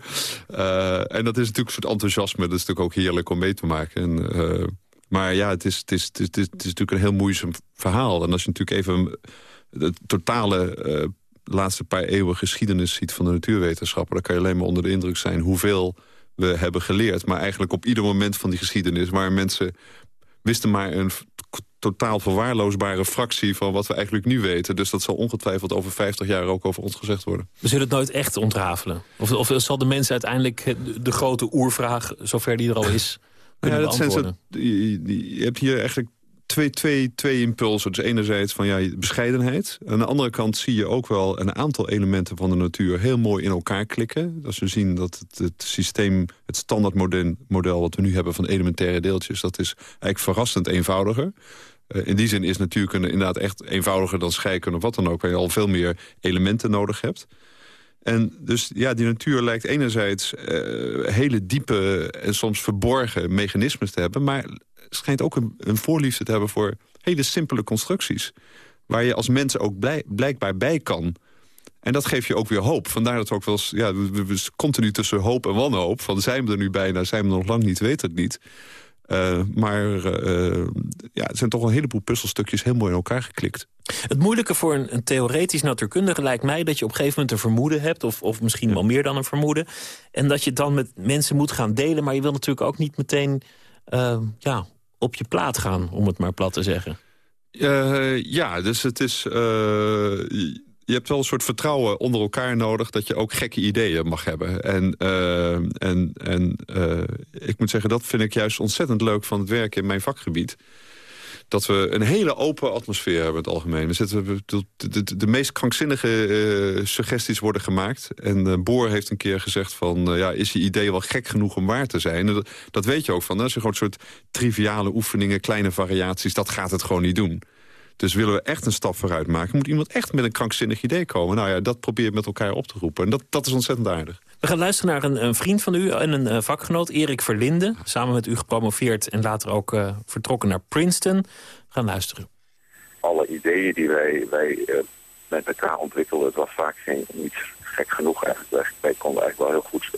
uh, en dat is natuurlijk een soort enthousiasme. Dat is natuurlijk ook heerlijk om mee te maken. En, maar ja, het is, het, is, het, is, het is natuurlijk een heel moeizaam verhaal. En als je natuurlijk even de totale laatste paar eeuwen geschiedenis ziet... van de natuurwetenschappen... dan kan je alleen maar onder de indruk zijn hoeveel we hebben geleerd. Maar eigenlijk op ieder moment van die geschiedenis... waar mensen wisten maar een totaal verwaarloosbare fractie... van wat we eigenlijk nu weten. Dus dat zal ongetwijfeld over 50 jaar ook over ons gezegd worden. We zullen het nooit echt ontrafelen? Of, of zal de mens uiteindelijk de grote oervraag, zover die er al is... kunnen ja, dat beantwoorden? Zijn je, je hebt hier eigenlijk twee, twee, twee impulsen. Dus enerzijds van ja, bescheidenheid. Aan de andere kant zie je ook wel een aantal elementen van de natuur... heel mooi in elkaar klikken. Als we zien dat het, het systeem, het standaardmodel wat we nu hebben... van elementaire deeltjes, dat is eigenlijk verrassend eenvoudiger. Uh, in die zin is natuurkunde inderdaad echt eenvoudiger dan scheikunde of wat dan ook... waar je al veel meer elementen nodig hebt. En dus ja, die natuur lijkt enerzijds uh, hele diepe en soms verborgen mechanismes te hebben... maar schijnt ook een, een voorliefde te hebben voor hele simpele constructies. Waar je als mens ook blij, blijkbaar bij kan. En dat geeft je ook weer hoop. Vandaar dat we ook wel eens, ja, we, we, continu tussen hoop en wanhoop. Van zijn we er nu bijna, zijn we nog lang niet, weet het niet. Uh, maar uh, ja, het zijn toch een heleboel puzzelstukjes heel mooi in elkaar geklikt. Het moeilijke voor een, een, theoretisch natuurkundige lijkt mij... dat je op een gegeven moment een vermoeden hebt... of, of misschien ja. wel meer dan een vermoeden... en dat je het dan met mensen moet gaan delen... maar je wil natuurlijk ook niet meteen uh, ja, op je plaat gaan... om het maar plat te zeggen. ja, dus het is je hebt wel een soort vertrouwen onder elkaar nodig... dat je ook gekke ideeën mag hebben. En, uh, en, en ik moet zeggen, dat vind ik juist ontzettend leuk van het werken in mijn vakgebied dat we een hele open atmosfeer hebben in het algemeen. We zitten, de, de, meest krankzinnige uh, suggesties worden gemaakt. En uh, Boor heeft een keer gezegd van... Uh, ja, is je idee wel gek genoeg om waar te zijn? Dat, weet je ook van. Dat is een soort triviale oefeningen, kleine variaties. Dat gaat het gewoon niet doen. Dus willen we echt een stap vooruit maken... moet iemand echt met een krankzinnig idee komen. Nou ja, dat probeer je met elkaar op te roepen. En dat, dat is ontzettend aardig. We gaan luisteren naar een, een vriend van u en een uh, vakgenoot, Erik Verlinde. Samen met u gepromoveerd en later ook uh, vertrokken naar Princeton. We gaan luisteren. Alle ideeën die wij, wij uh, met elkaar ontwikkelden, het was vaak geen, niet gek genoeg eigenlijk. Wij konden eigenlijk wel heel goed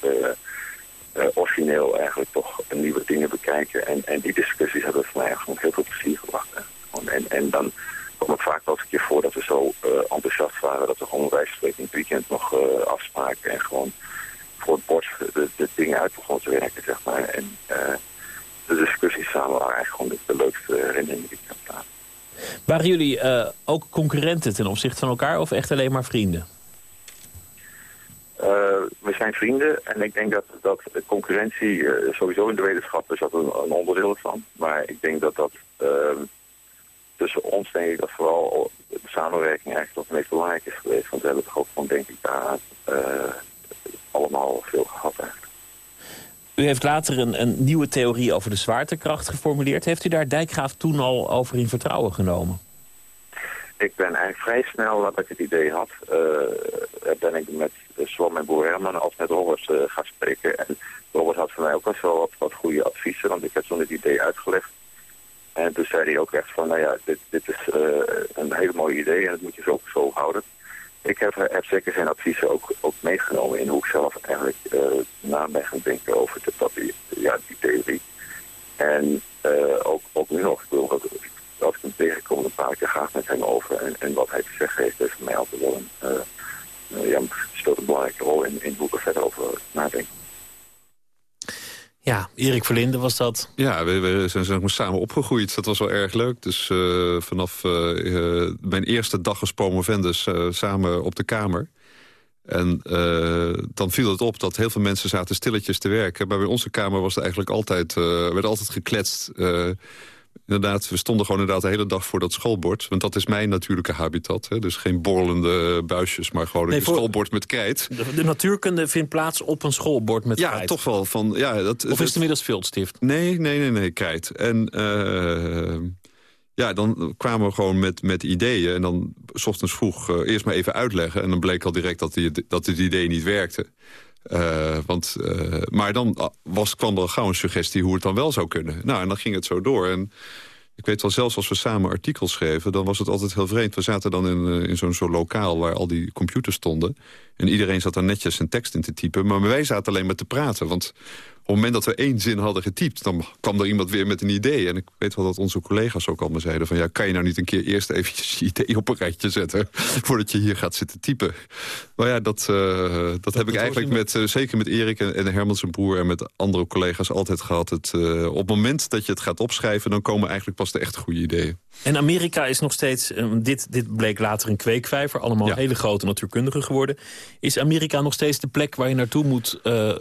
origineel eigenlijk toch nieuwe dingen bekijken. En, en die discussies hebben voor mij eigenlijk heel veel plezier gebracht. En, en dan kwam het vaak wel eens een keer voor dat we zo uh, enthousiast waren... dat we gewoon bij spreken in het weekend nog uh, afspraken... en gewoon voor het bord de, de dingen uit begonnen te werken, zeg maar. En uh, de discussies samen waren eigenlijk gewoon de, de leukste herinneringen die ik heb gedaan. Waren jullie ook concurrenten ten opzichte van elkaar of echt alleen maar vrienden? Uh, we zijn vrienden en ik denk dat, dat concurrentie uh, sowieso in de wetenschap is dat een, een onderdeel van. Maar ik denk dat dat uh, tussen ons denk ik dat vooral de samenwerking eigenlijk nog het meest belangrijk is geweest. Want we hebben toch ook gewoon denk ik daar allemaal veel gehad eigenlijk. U heeft later een, een nieuwe theorie over de zwaartekracht geformuleerd. Heeft u daar Dijkgraaf toen al over in vertrouwen genomen? Ik ben eigenlijk vrij snel, dat ik het idee had, uh, ben ik met zowel mijn broer Herman als met Robert uh, gaan spreken. En Robert had voor mij ook wel wat, wat goede adviezen, want ik heb toen het idee uitgelegd. En toen zei hij ook echt van, nou ja, dit, dit is uh, een hele mooi idee en dat moet je zo, zo houden. Ik heb, heb zeker zijn adviezen ook, ook meegenomen in hoe ik zelf eigenlijk uh, na ben gaan denken over de, dat, ja, die theorie. En ook, ook nu nog, ik wil dat als ik hem tegenkom, dan praat ik er graag met hem over. En, en wat hij te zeggen heeft, heeft mij altijd wel een, uh, ja, speelt een belangrijke rol in, in hoe ik er verder over nadenk. Ja, Erik Verlinde was dat. Ja, we, we zijn samen opgegroeid. Dat was wel erg leuk. Dus uh, vanaf uh, mijn eerste dag als promovendus samen op de Kamer. En dan viel het op dat heel veel mensen zaten stilletjes te werken. Maar bij onze Kamer was het eigenlijk altijd, werd altijd gekletst inderdaad, we stonden gewoon inderdaad de hele dag voor dat schoolbord. Want dat is mijn natuurlijke habitat. Hè? Dus geen borrelende buisjes, maar gewoon een schoolbord met krijt. De, natuurkunde vindt plaats op een schoolbord met ja, krijt? Ja, toch wel. Van, ja, dat, of is het inmiddels viltstift? Nee, nee, nee, nee, krijt. En... Uh, ja, dan kwamen we gewoon met, met ideeën. En dan s ochtends vroeg uh, eerst maar even uitleggen. En dan bleek al direct dat, die, dat het idee niet werkte. Uh, want, uh, maar dan was, kwam er gauw een suggestie hoe het dan wel zou kunnen. Nou, en dan ging het zo door. En ik weet wel, zelfs als we samen artikels schreven... dan was het altijd heel vreemd. We zaten dan in, in zo'n zo lokaal waar al die computers stonden. En iedereen zat daar netjes zijn tekst in te typen. Maar wij zaten alleen maar te praten. Want op het moment dat we één zin hadden getypt... dan kwam er iemand weer met een idee. En ik weet wel dat onze collega's ook allemaal zeiden van... ja, kan je nou niet een keer eerst eventjes je idee op een rijtje zetten... [LAUGHS] voordat je hier gaat zitten typen? Maar ja, dat, uh, dat, heb ik eigenlijk met, uh, zeker met Erik en, en Herman zijn broer... en met andere collega's altijd gehad. Het, uh, op het moment dat je het gaat opschrijven... dan komen eigenlijk pas de echt goede ideeën. En Amerika is nog steeds, dit, dit bleek later een kweekvijver... allemaal ja. hele grote natuurkundigen geworden. Is Amerika nog steeds de plek waar je naartoe moet...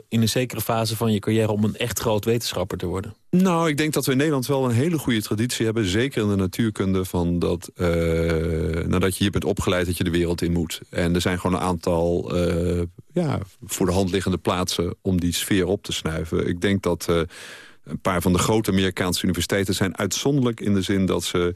in een zekere fase van je carrière om een echt groot wetenschapper te worden? Nou, ik denk dat we in Nederland wel een hele goede traditie hebben. Zeker in de natuurkunde. Van dat, uh, nadat je hier bent opgeleid dat je de wereld in moet. En er zijn gewoon een aantal uh, ja, voor de hand liggende plaatsen... om die sfeer op te snuiven. Ik denk dat uh, een paar van de grote Amerikaanse universiteiten... zijn uitzonderlijk in de zin dat ze...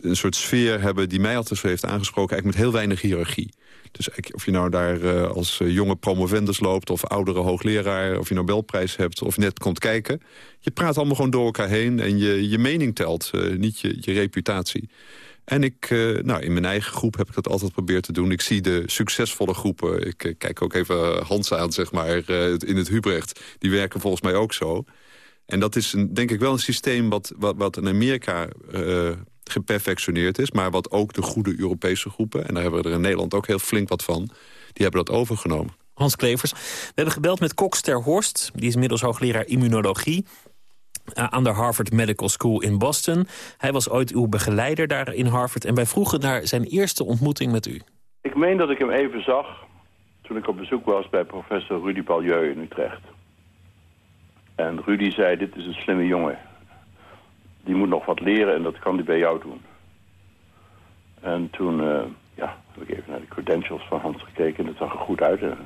een soort sfeer hebben die mij altijd heeft aangesproken... eigenlijk met heel weinig hiërarchie. Dus of je nou daar uh, als jonge promovendus loopt... of oudere hoogleraar, of je Nobelprijs hebt... of net komt kijken. Je praat allemaal gewoon door elkaar heen en je, je mening telt, niet je, je reputatie. En ik, nou, in mijn eigen groep heb ik dat altijd geprobeerd te doen. Ik zie de succesvolle groepen. Ik kijk ook even Hans aan, zeg maar, in het Hubrecht. Die werken volgens mij ook zo. En dat is een, denk ik wel een systeem wat, wat, in Amerika geperfectioneerd is... maar wat ook de goede Europese groepen... en daar hebben we er in Nederland ook heel flink wat van... die hebben dat overgenomen. Hans Klevers, we hebben gebeld met Cox ter Horst. Die is inmiddels hoogleraar immunologie eh, aan de Harvard Medical School in Boston. Hij was ooit uw begeleider daar in Harvard... en wij vroegen naar zijn eerste ontmoeting met u. Ik meen dat ik hem even zag toen ik op bezoek was bij professor Rudy Balieu in Utrecht. En Rudy zei, dit is een slimme jongen. Die moet nog wat leren en dat kan hij bij jou doen. En toen uh, ja, heb ik even naar de credentials van Hans gekeken. En dat zag er goed uit. En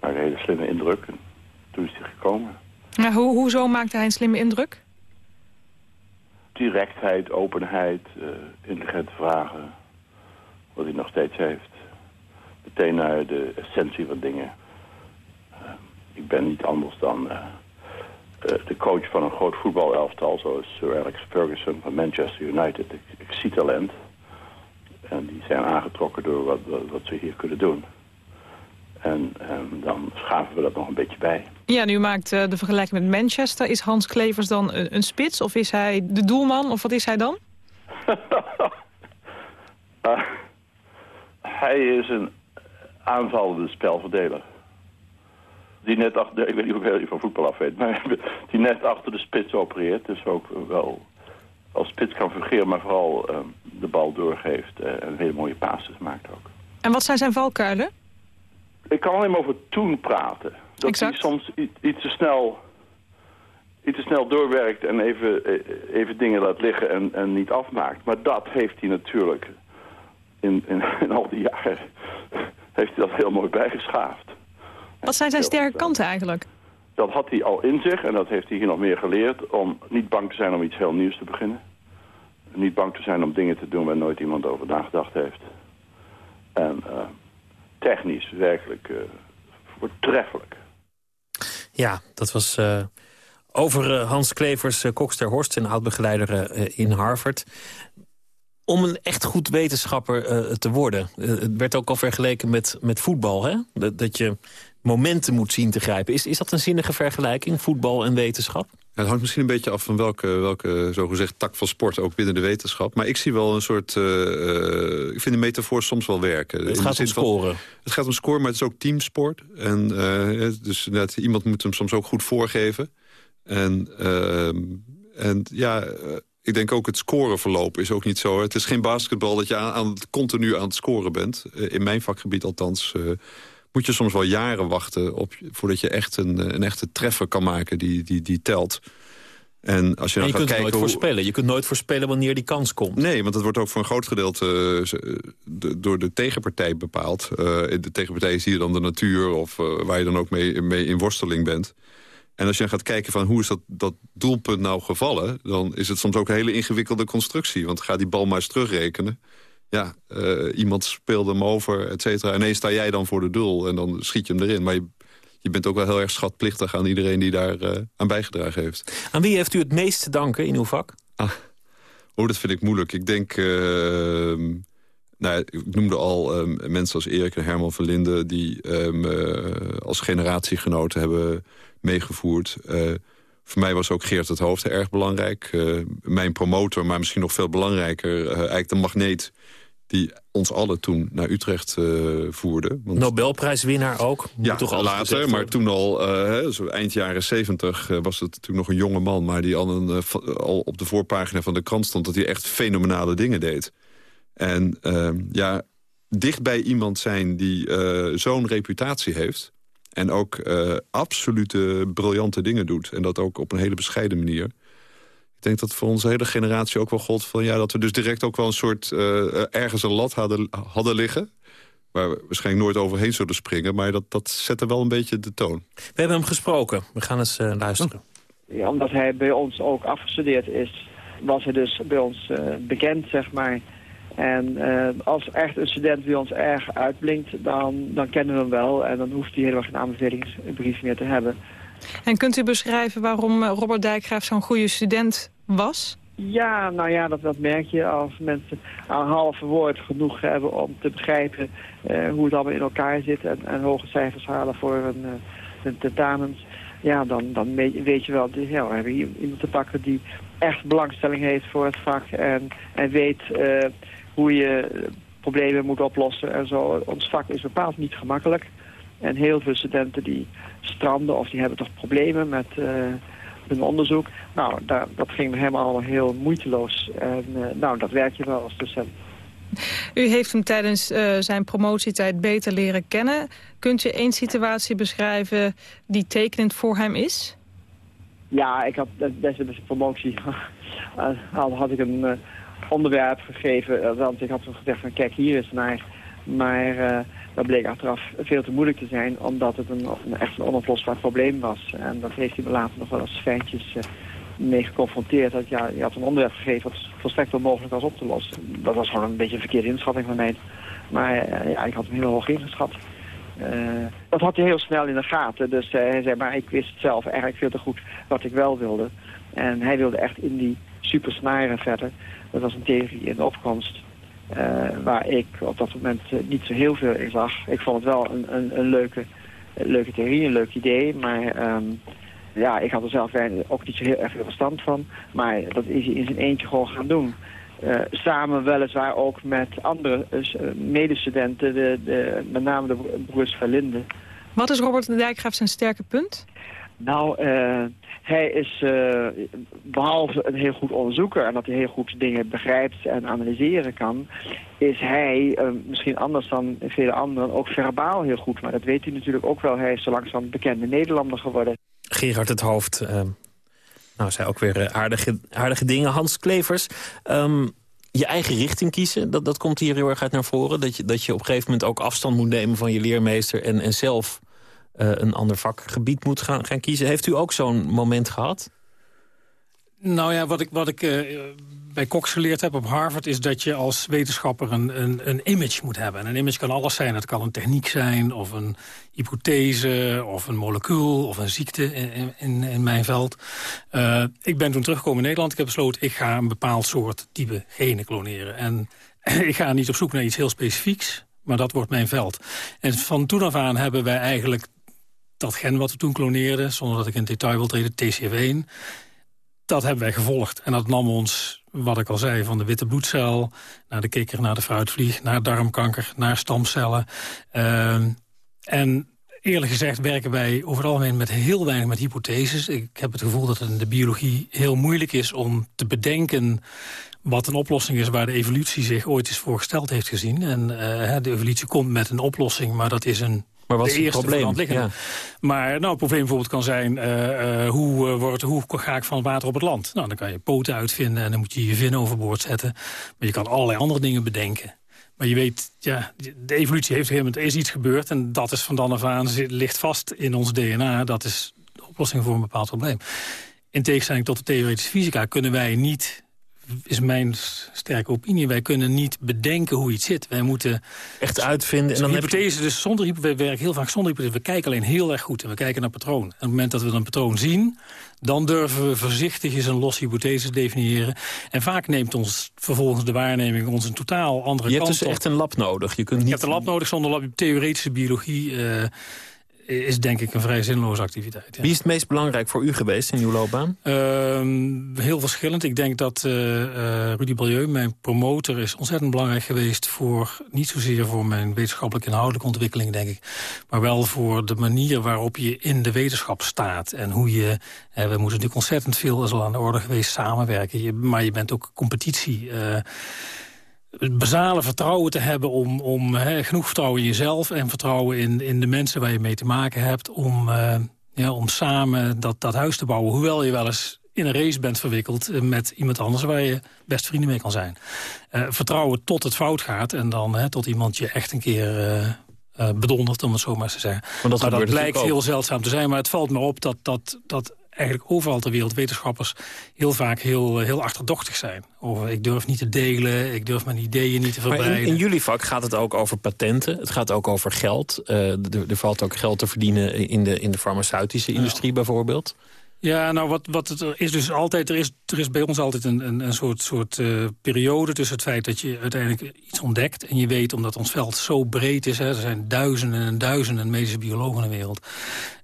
maakte een hele slimme indruk. En toen is hij gekomen. Ja, ho hoezo maakte hij een slimme indruk? Directheid, openheid, uh, intelligente vragen. Wat hij nog steeds heeft. Meteen naar de essentie van dingen. Uh, ik ben niet anders dan eh, de coach van een groot voetbalelftal... zoals Sir Alex Ferguson van Manchester United. Ik, ik zie talent. En die zijn aangetrokken door wat, wat, ze hier kunnen doen. En, en, dan schaven we dat nog een beetje bij. Ja, nu maakt uh, de vergelijking met Manchester. Is Hans Klevers dan een, een, spits of is hij de doelman? Of wat is hij dan? uh, [LAUGHS] hij is een aanvallende spelverdeler die net achter, ik weet niet hoeveel je van voetbal af weet, maar [LAUGHS] die net achter de spits opereert. Dus ook wel als spits kan fungeren, maar vooral uh, de bal doorgeeft uh, en hele mooie passes maakt ook. En wat zijn zijn valkuilen? Ik kan alleen maar over toen praten. Dat exact. hij soms iets te snel iets te snel doorwerkt en even, eh, even dingen laat liggen en, en niet afmaakt. Maar dat heeft hij natuurlijk in, in, in al die jaren [LAUGHS] heeft hij dat heel mooi bijgeschaafd. Wat zijn zijn sterke kanten eigenlijk? Dat had hij al in zich en dat heeft hij hier nog meer geleerd... om niet bang te zijn om iets heel nieuws te beginnen. Niet bang te zijn om dingen te doen waar nooit iemand over nagedacht heeft. En uh, technisch werkelijk uh, voortreffelijk. Ja, dat was uh, over Hans Klevers, uh, Kokster Horst... en oud-begeleider in Harvard om een echt goed wetenschapper te worden. het werd ook al vergeleken met, met voetbal, hè? Dat, dat je momenten moet zien te grijpen. Is, is dat een zinnige vergelijking, voetbal en wetenschap? het hangt misschien een beetje af van welke, welke zogezegd tak van sport ook binnen de wetenschap. Maar ik zie wel een soort... Uh, ik vind de metafoor soms wel werken. Het gaat om scoren. het gaat om scoren, maar het is ook teamsport. En, uh, dus net, iemand moet hem soms ook goed voorgeven. En, uh, en ja, ik denk ook het scoreverloop is ook niet zo. Het is geen basketbal dat je aan, aan continu aan het scoren bent. in mijn vakgebied althans moet je soms wel jaren wachten... Op, voordat je echt een, een echte treffer kan maken die, die, die telt. En, als je, dan je kunt kijken nooit voorspellen. Je kunt nooit voorspellen wanneer die kans komt. Nee, want dat wordt ook voor een groot gedeelte uh, door de tegenpartij bepaald. Uh, de tegenpartij is hier dan de natuur of uh, waar je dan ook mee, mee in worsteling bent. En als je dan gaat kijken van hoe is dat, dat doelpunt nou gevallen... dan is het soms ook een hele ingewikkelde constructie. Want ga die bal maar eens terugrekenen ja, uh, iemand speelde hem over, et cetera. En ineens sta jij dan voor de doel en dan schiet je hem erin. Maar je, je bent ook wel heel erg schatplichtig aan iedereen die daar uh, aan bijgedragen heeft. Aan wie heeft u het meest te danken in uw vak? Ah, oh, dat vind ik moeilijk. Ik denk... Uh, nou, ik noemde al um, mensen als Erik en Herman van Linden... die um, als generatiegenoten hebben meegevoerd... Voor mij was ook Geert het Hoofd erg belangrijk. Uh, mijn promotor, maar misschien nog veel belangrijker... Uh, eigenlijk de magneet die ons allen toen naar Utrecht uh, voerde. Want... Nobelprijswinnaar ook? ja, toch later, maar toen al, zo eind jaren zeventig... was het natuurlijk nog een jonge man... maar die al, een, al op de voorpagina van de krant stond... dat hij echt fenomenale dingen deed. En ehm, ja, dicht bij iemand zijn die zo'n reputatie heeft... En ook uh, absolute briljante dingen doet. En dat ook op een hele bescheiden manier. Ik denk dat voor onze hele generatie ook wel gold van... Ja, dat we dus direct ook wel een soort uh, ergens een lat hadden, hadden liggen. Waar we waarschijnlijk nooit overheen zullen springen. Maar dat, dat zette wel een beetje de toon. We hebben hem gesproken. We gaan eens uh, luisteren. Ja, omdat hij bij ons ook afgestudeerd is... was hij dus bij ons bekend, zeg maar En uh, als echt een student bij ons erg uitblinkt, dan, dan kennen we hem wel. En dan hoeft hij helemaal geen aanbevelingsbrief meer te hebben. En kunt u beschrijven waarom Robert Dijkgraaf zo'n goede student was? Ja, nou ja, dat, dat merk je als mensen aan halve woord genoeg hebben om te begrijpen uh, hoe het allemaal in elkaar zit en, en hoge cijfers halen voor een, uh, een tentamens. Ja, dan, dan weet je wel, ja, we hebben hier iemand te pakken die echt belangstelling heeft voor het vak en, en weet uh, hoe je problemen moet oplossen en zo. Ons vak is bepaald niet gemakkelijk. En heel veel studenten die stranden of die hebben toch problemen met hun onderzoek. Nou, dat, dat ging allemaal heel moeiteloos. En uh, nou, dat werk je wel als docent. U heeft hem tijdens uh, zijn promotietijd beter leren kennen. Kunt u één situatie beschrijven die tekenend voor hem is? Ja, ik had tijdens de promotie [LAUGHS] had, had ik een onderwerp gegeven. Want ik had gezegd van kijk, hier is naar. Maar dat bleek achteraf veel te moeilijk te zijn, omdat het een, een echt een onoplosbaar probleem was. En dat heeft hij me later nog wel eens fijntjes uh, mee geconfronteerd. Dat ja, je had een onderwerp gegeven wat volstrekt onmogelijk was op te lossen. Dat was gewoon een beetje een verkeerde inschatting van mij. Maar ja, ik had hem heel hoog ingeschat. Dat had hij heel snel in de gaten. Dus hij zei, maar ik wist zelf eigenlijk veel te goed wat ik wel wilde. En hij wilde echt in die supersnaren verder. Dat was een theorie in opkomst. Uh, waar ik op dat moment uh, niet zo heel veel in zag. Ik vond het wel een, een, een leuke, leuke theorie, een leuk idee. Maar um, ja, ik had er zelf ook niet zo heel erg veel verstand van. Maar dat is in zijn eentje gewoon gaan doen. Uh, samen weliswaar ook met andere medestudenten, de, de, met name de broers Verlinde. Wat is Robert de Dijkgraaf zijn sterke punt? Nou, uh, hij is uh, behalve een heel goed onderzoeker en dat hij heel goed dingen begrijpt en analyseren kan, is hij, uh, misschien anders dan vele anderen, ook verbaal heel goed. Maar dat weet hij natuurlijk ook wel. Hij is zo langzaam bekende Nederlander geworden. Gerard het Hoofd, nou zei ook weer aardige, dingen. Hans Klevers, um, je eigen richting kiezen, dat, dat komt hier heel erg uit naar voren. Dat je, dat je op een gegeven moment ook afstand moet nemen van je leermeester en, en zelf een ander vakgebied moet gaan, gaan kiezen. Heeft u ook zo'n moment gehad? Nou ja, wat ik, wat ik uh, bij Cox geleerd heb op Harvard... is dat je als wetenschapper een, een, een image moet hebben. En een image kan alles zijn. Het kan een techniek zijn, of een hypothese... of een molecuul, of een ziekte in, in, in mijn veld. Uh, ik ben toen teruggekomen in Nederland. Ik heb besloten, ik ga een bepaald soort type genen kloneren. En [CLEARS THROAT] ik ga niet op zoek naar iets heel specifieks... maar dat wordt mijn veld. En van toen af aan hebben wij eigenlijk dat gen wat we toen kloneerden, zonder dat ik in detail wil treden, TCF1... dat hebben wij gevolgd. En dat nam ons, wat ik al zei, van de witte bloedcel... naar de kikker, naar de fruitvlieg, naar darmkanker, naar stamcellen. Uh, en eerlijk gezegd werken wij over het algemeen met heel weinig met hypotheses. Ik heb het gevoel dat het in de biologie heel moeilijk is om te bedenken wat een oplossing is waar de evolutie zich ooit eens voorgesteld heeft gezien. En uh, de evolutie komt met een oplossing, maar dat is een maar wat de is het probleem? Ja. Maar nou, het probleem bijvoorbeeld kan zijn... Uh, uh, hoe, uh, wordt, hoe ga ik van het water op het land? Nou, dan kan je poten uitvinden en dan moet je je vin overboord zetten. Maar je kan allerlei andere dingen bedenken. Maar je weet, ja, de evolutie heeft helemaal... Er is iets gebeurd en dat is van dan af aan... ligt vast in ons DNA. Dat is de oplossing voor een bepaald probleem. In tegenstelling tot de theoretische fysica kunnen wij niet is mijn sterke opinie. Wij kunnen niet bedenken hoe iets zit. Wij moeten echt uitvinden. En dan hypothese, je... dus zonder we werken heel vaak zonder hypothese. We kijken alleen heel erg goed en we kijken naar patroon. En op het moment dat we een patroon zien, dan durven we voorzichtig eens een los hypothese definiëren. En vaak neemt ons vervolgens de waarneming ons een totaal andere je kant Je hebt dus echt een lab nodig. Je, kunt niet... je hebt een lab nodig zonder lab. Theoretische biologie... Uh, is denk ik een vrij zinloze activiteit. Ja. Wie is het meest belangrijk voor u geweest in uw loopbaan? Uh, heel verschillend. Ik denk dat uh, uh, Rudy Balieu, mijn promotor, is ontzettend belangrijk geweest voor, niet zozeer voor mijn wetenschappelijke inhoudelijke ontwikkeling, denk ik, maar wel voor de manier waarop je in de wetenschap staat en hoe je, we moeten natuurlijk ontzettend veel, is al aan de orde geweest, samenwerken, je, maar je bent ook competitie het basale vertrouwen te hebben om, om hè, genoeg vertrouwen in jezelf... en vertrouwen in, in de mensen waar je mee te maken hebt... om, uh, ja, om samen dat, dat huis te bouwen. Hoewel je wel eens in een race bent verwikkeld uh, met iemand anders... waar je best vrienden mee kan zijn. Uh, vertrouwen tot het fout gaat en dan hè, tot iemand je echt een keer... bedonderd, om het zo maar te zeggen. Maar dat, maar dat blijkt heel zeldzaam te zijn. Maar het valt me op dat, dat, dat eigenlijk overal ter wereld wetenschappers heel vaak heel, heel achterdochtig zijn. Over ik durf niet te delen, ik durf mijn ideeën niet te verbreiden. In, in jullie vak gaat het ook over patenten, het gaat ook over geld. Uh, er, er, valt ook geld te verdienen in de, in de farmaceutische industrie bijvoorbeeld. Ja, nou, wat, wat het is dus altijd... Er is, er is bij ons altijd een, een, een soort, soort uh, periode tussen het feit dat je uiteindelijk iets ontdekt... en je weet, omdat ons veld zo breed is... Hè, er zijn duizenden en duizenden medische biologen in de wereld...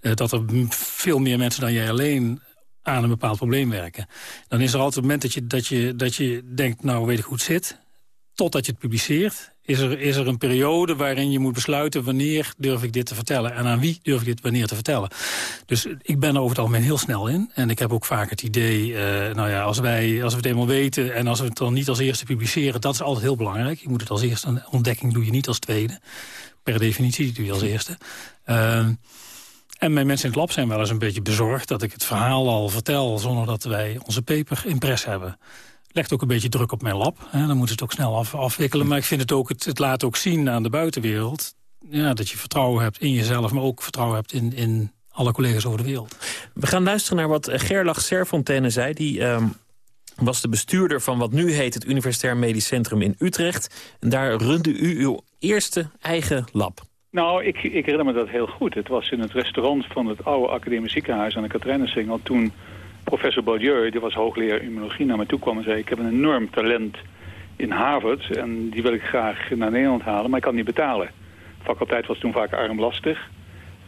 Uh, dat er veel meer mensen dan jij alleen aan een bepaald probleem werken. Dan is er altijd het moment dat je, dat je, dat je denkt... nou, weet ik hoe het zit, totdat je het publiceert is er, is er een periode waarin je moet besluiten... wanneer durf ik dit te vertellen en aan wie durf ik dit wanneer te vertellen. Dus ik ben er over het algemeen heel snel in. En ik heb ook vaak het idee, uh, nou ja, als, wij, als we het eenmaal weten... en als we het dan niet als eerste publiceren, dat is altijd heel belangrijk. Je moet het als eerste, een ontdekking doe je niet als tweede. Per definitie doe je als eerste. Uh, en mijn mensen in het lab zijn wel eens een beetje bezorgd... dat ik het verhaal al vertel zonder dat wij onze paper in pres hebben legt ook een beetje druk op mijn lab. Hè. Dan moeten ze het ook snel af, afwikkelen. Maar ik vind het ook, het, het laat ook zien aan de buitenwereld... Ja, dat je vertrouwen hebt in jezelf, maar ook vertrouwen hebt in, in alle collega's over de wereld. We gaan luisteren naar wat Gerlach Serfontaine zei. Die um, was de bestuurder van wat nu heet het Universitair Medisch Centrum in Utrecht. En daar runde u uw eerste eigen lab. Nou, ik, ik herinner me dat heel goed. Het was in het restaurant van het oude academisch ziekenhuis aan de Katrijnensingel. Toen professor Baudieu, die was hoogleraar immunologie, naar me toe kwam en zei... ik heb een enorm talent in Harvard en die wil ik graag naar Nederland halen, maar ik kan niet betalen. De faculteit was toen vaak armlastig.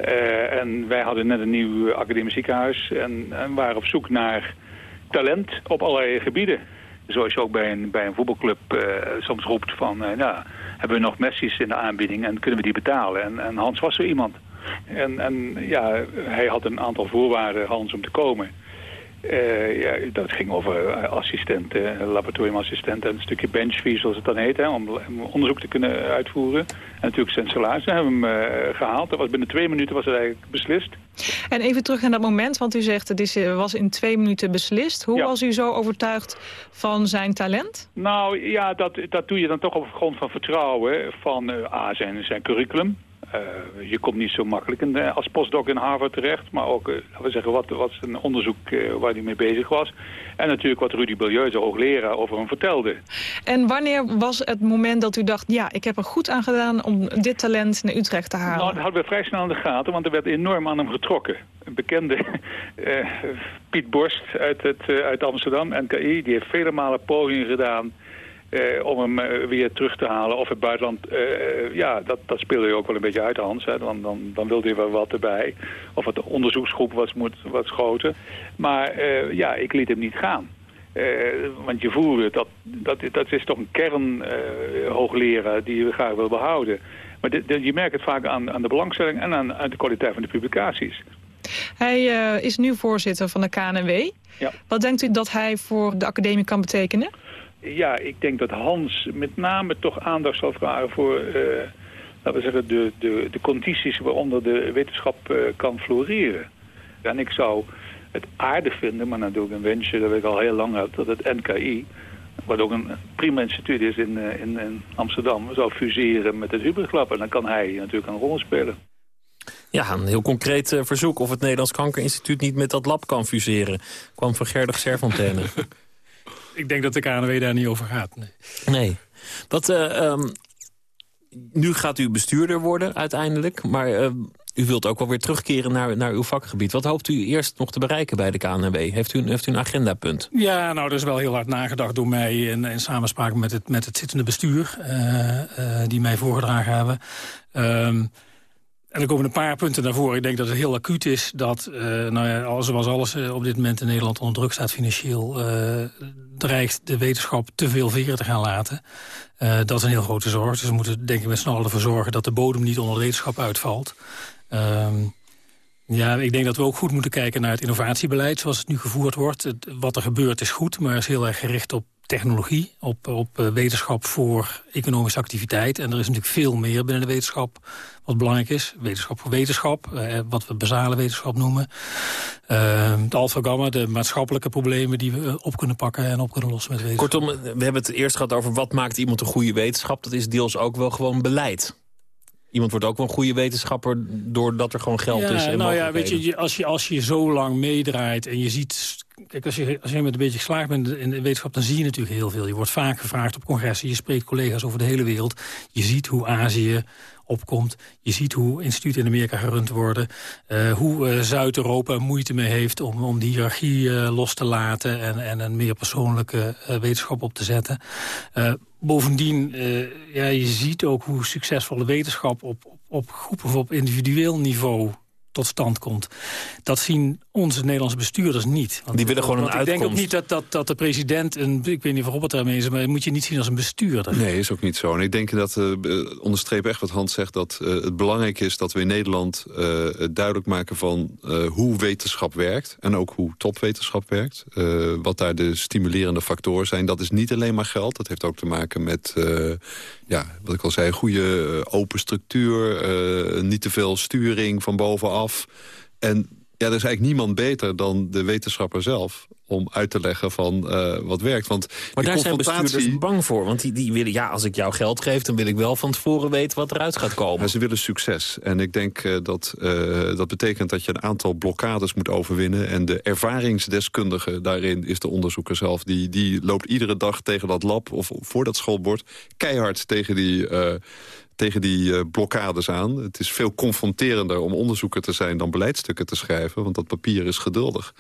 Uh, en wij hadden net een nieuw academisch ziekenhuis en, en, waren op zoek naar talent op allerlei gebieden. Zoals je ook bij een, bij een voetbalclub uh, soms roept van, uh, nou, hebben we nog Messi's in de aanbieding en kunnen we die betalen? En, en Hans was er iemand. En, en ja, hij had een aantal voorwaarden, Hans, om te komen. Uh, ja, dat ging over eh, assistenten, laboratoriumassistenten en een stukje benchfee zoals het dan heet, hè, om, onderzoek te kunnen uitvoeren. En natuurlijk zijn salaris. We hebben hem uh, gehaald. Dat was binnen twee minuten was het eigenlijk beslist. En even terug naar dat moment, want u zegt het is, was in twee minuten beslist. Hoe ja. was u zo overtuigd van zijn talent? Nou ja, dat, dat doe je dan toch op grond van vertrouwen van A, zijn, zijn curriculum. Uh, je komt niet zo makkelijk in, uh, als postdoc in Harvard terecht. Maar ook, uh, laten we zeggen, wat, wat een onderzoek waar hij mee bezig was. En natuurlijk wat Rudy Bilieu, de hoogleraar, over hem vertelde. En wanneer was het moment dat u dacht... ja, ik heb er goed aan gedaan om dit talent naar Utrecht te halen? Nou, dat hadden we vrij snel in de gaten, want er werd enorm aan hem getrokken. Een bekende [LAUGHS] Piet Borst uit, het, uit Amsterdam, NKI, die heeft vele malen pogingen gedaan eh, om hem eh, weer terug te halen. Of het buitenland, eh, ja, dat, dat speelde je ook wel een beetje uit, Hans. Hè. Dan, dan, dan wilde je wel wat erbij. Of het onderzoeksgroep was, moet, wat groter. Maar ja, ik liet hem niet gaan. Want je voelde, dat, dat, dat is toch een kern uh, hoogleraar die je graag wil behouden. Maar de, de, je merkt het vaak aan, aan de belangstelling en aan, aan de kwaliteit van de publicaties. Hij is nu voorzitter van de KNW. Ja. Wat denkt u dat hij voor de academie kan betekenen? Ja, ik denk dat Hans met name toch aandacht zal vragen voor, uh, laten we zeggen, de, de, de condities waaronder de wetenschap uh, kan floreren. En ik zou het aardig vinden, maar natuurlijk een wensje dat ik al heel lang heb, dat het NKI, wat ook een prima instituut is in, uh, in, in, Amsterdam, zou fuseren met het Hubert En dan kan hij natuurlijk een rol spelen. Ja, een heel concreet uh, verzoek of het Nederlands Kankerinstituut niet met dat lab kan fuseren. Kwam van Gerdig Serfontaine. [LAUGHS] Ik denk dat de KNW daar niet over gaat. Nee. nee. Wat, uh, um, nu gaat u bestuurder worden uiteindelijk, maar uh, u wilt ook wel weer terugkeren naar, naar uw vakgebied. Wat hoopt u eerst nog te bereiken bij de KNW? Heeft u, heeft u een agendapunt? Ja, nou, er is wel heel hard nagedacht door mij in, in samenspraak met het, met het zittende bestuur, uh, die mij voorgedragen hebben. Um, en er komen een paar punten naar voren. Ik denk dat het heel acuut is dat, uh, nou ja, zoals alles uh, op dit moment in Nederland onder druk staat financieel, uh, dreigt de wetenschap te veel veren te gaan laten. dat is een heel grote zorg. Dus we moeten denk ik met z'n allen ervoor zorgen dat de bodem niet onder de wetenschap uitvalt. Ehm, ja, ik denk dat we ook goed moeten kijken naar het innovatiebeleid zoals het nu gevoerd wordt. Wat er gebeurt is goed, maar is heel erg gericht op technologie, op, op uh, wetenschap voor economische activiteit. En er is natuurlijk veel meer binnen de wetenschap wat belangrijk is. Wetenschap voor wetenschap, uh, wat we basale wetenschap noemen. Uh, de alpha-gamma, de maatschappelijke problemen die we op kunnen pakken en op kunnen lossen met wetenschap. Kortom, we hebben het eerst gehad over wat maakt iemand een goede wetenschap. Dat is deels ook wel gewoon beleid. Iemand wordt ook wel een goede wetenschapper doordat er gewoon geld ja, is. En nou ja, weet je- als je, als je zo lang meedraait en je ziet... Kijk, als je, als met een beetje geslaagd bent in de wetenschap... dan zie je natuurlijk heel veel. Je wordt vaak gevraagd op congressen. Je spreekt collega's over de hele wereld. Je ziet hoe Azië opkomt. Je ziet hoe instituten in Amerika gerund worden. eh, hoe eh, Zuid-Europa moeite mee heeft om, om die hiërarchie eh, los te laten... en, en een meer persoonlijke wetenschap op te zetten. Bovendien, ja, je ziet ook hoe succesvolle wetenschap... op, op, op groep of op individueel niveau tot stand komt. Dat zien onze Nederlandse bestuurders niet. Want, Die willen gewoon een Ik denk ook uitkomst. niet dat, dat, dat de president... Een, ik weet niet of Robert daarmee is... maar dat moet je niet zien als een bestuurder. Nee, is ook niet zo. En ik denk dat, eh, onderstreep echt wat Hans zegt... dat eh, het belangrijk is dat we in Nederland het duidelijk maken van hoe wetenschap werkt. En ook hoe topwetenschap werkt. Wat daar de stimulerende factoren zijn. Dat is niet alleen maar geld. Dat heeft ook te maken met, ja, wat ik al zei, goede eh, open structuur. eh, niet te veel sturing van bovenaf. En ja, er is eigenlijk niemand beter dan de wetenschapper zelf om uit te leggen van eh, wat werkt. Want Maar daar zijn bestuurders bang voor. Want die, die willen, ja, als ik jou geld geef... dan wil ik wel van tevoren weten wat eruit gaat komen. Ze willen succes. En ik denk eh, dat eh, dat betekent dat je een aantal blokkades moet overwinnen. En de ervaringsdeskundige daarin is de onderzoeker zelf. Die, die loopt iedere dag tegen dat lab of voor dat schoolbord... keihard tegen die... tegen die eh, blokkades aan. Het is veel confronterender om onderzoeker te zijn... dan beleidstukken te schrijven, want dat papier is geduldig.